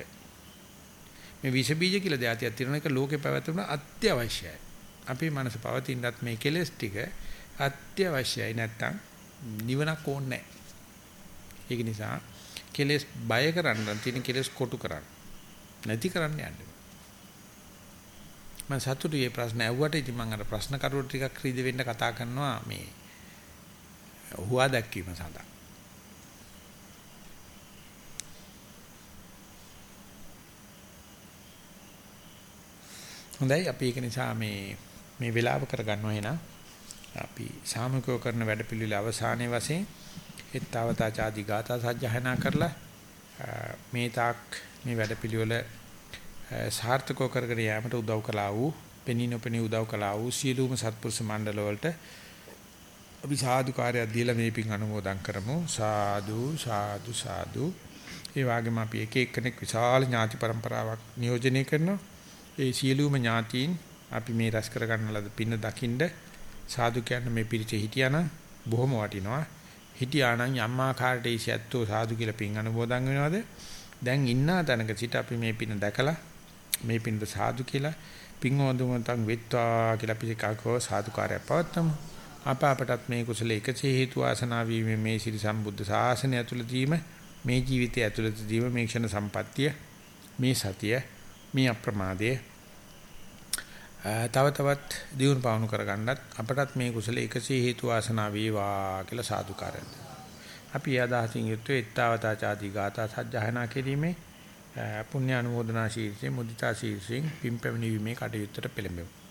[SPEAKER 1] මේ විස බීජ කියලා දෙයක් තියෙනවා ඒක ලෝකේ පැවැත්වෙන අත්‍යවශ්‍යයි. අපේ මනස පවතිනත් මේ කෙලෙස් ටික අත්‍යවශ්‍යයි නැත්තම් නිවනක් ඕනේ ඒක නිසා කෙලෙස් බය කරන්න තියෙන කෙලෙස් කොටු කරන්න. නැති කරන්න යන්න මම සතුටුයි මේ ප්‍රශ්න ඇහුවට ඉතින් මම අර ප්‍රශ්න කරුවට ටිකක් රීද වෙන්න කතා කරනවා මේ හුවා දැක්වීම සඳහා. හොඳයි අපි ඒක නිසා මේ මේ වෙලාව කරගන්නවා. එහෙනම් අපි සාමූහිකව කරන වැඩපිළිවෙල අවසානයේ වශයෙන් එත්තවතා ආදී ගාථා සජ්ජහනා කරලා මේ තාක් මේ වැඩපිළිවෙල සාර්ථකව කරගෙන යාමට උදව් කළා වූ පෙනීනොපෙනී උදව් කළා වූ සියලුම සත්පුරුෂ මණ්ඩල වලට අපි සාදුකාරයක් දීලා මේ පින් අනුමෝදන් කරමු. සාදු සාදු සාදු. ඒ වගේම අපි එක එක්කෙනෙක් විශාල ඥාති પરම්පරාවක් නියෝජනය කරනවා. ඒ සියලුම ඥාතීන් අපි මේ රැස් කරගන්න ලද පින්න දකින්ද සාදු කියන්නේ මේ පිරිච හිටියානම් බොහොම වටිනවා. හිටියානම් යම් ආකාරයට ඊසැත්තෝ සාදු කියලා පින් අනුමෝදන් වෙනවද? දැන් ඉන්න තැනක සිට අපි මේ පින්න දැකලා මේ පින්ද සාදු කියලා පින් ඕදුමතන් වෙත්වා කියලා අපි කාකෝ සාදුකාරය පවත්තමු. අප අපටත් මේ කුසල එකසේ හේතු ආසනා වීමේ මේ සිරි සම්බුද්ධ ශාසනය ඇතුළතදීම මේ ජීවිතය ඇතුළතදීම මේ ක්ෂණ සම්පත්තිය මේ සතිය මේ අප්‍රමාදයේ තව තවත් දියුණු පවණු කරගන්නත් අපටත් මේ කුසල එකසේ හේතු වාසනා වේවා කියලා සාදුකාරයන්. අපි යදාසින් යුත්තේ ඊත්තාවතා ചാති ගාථා සජ්ජහනා කිරීමේ පුණ්‍ය අනුමෝදනා ශීර්ෂයෙන් මුදිතා ශීර්ෂයෙන් පිම්පැමිණීමේ කටයුත්තට පෙළඹෙමු.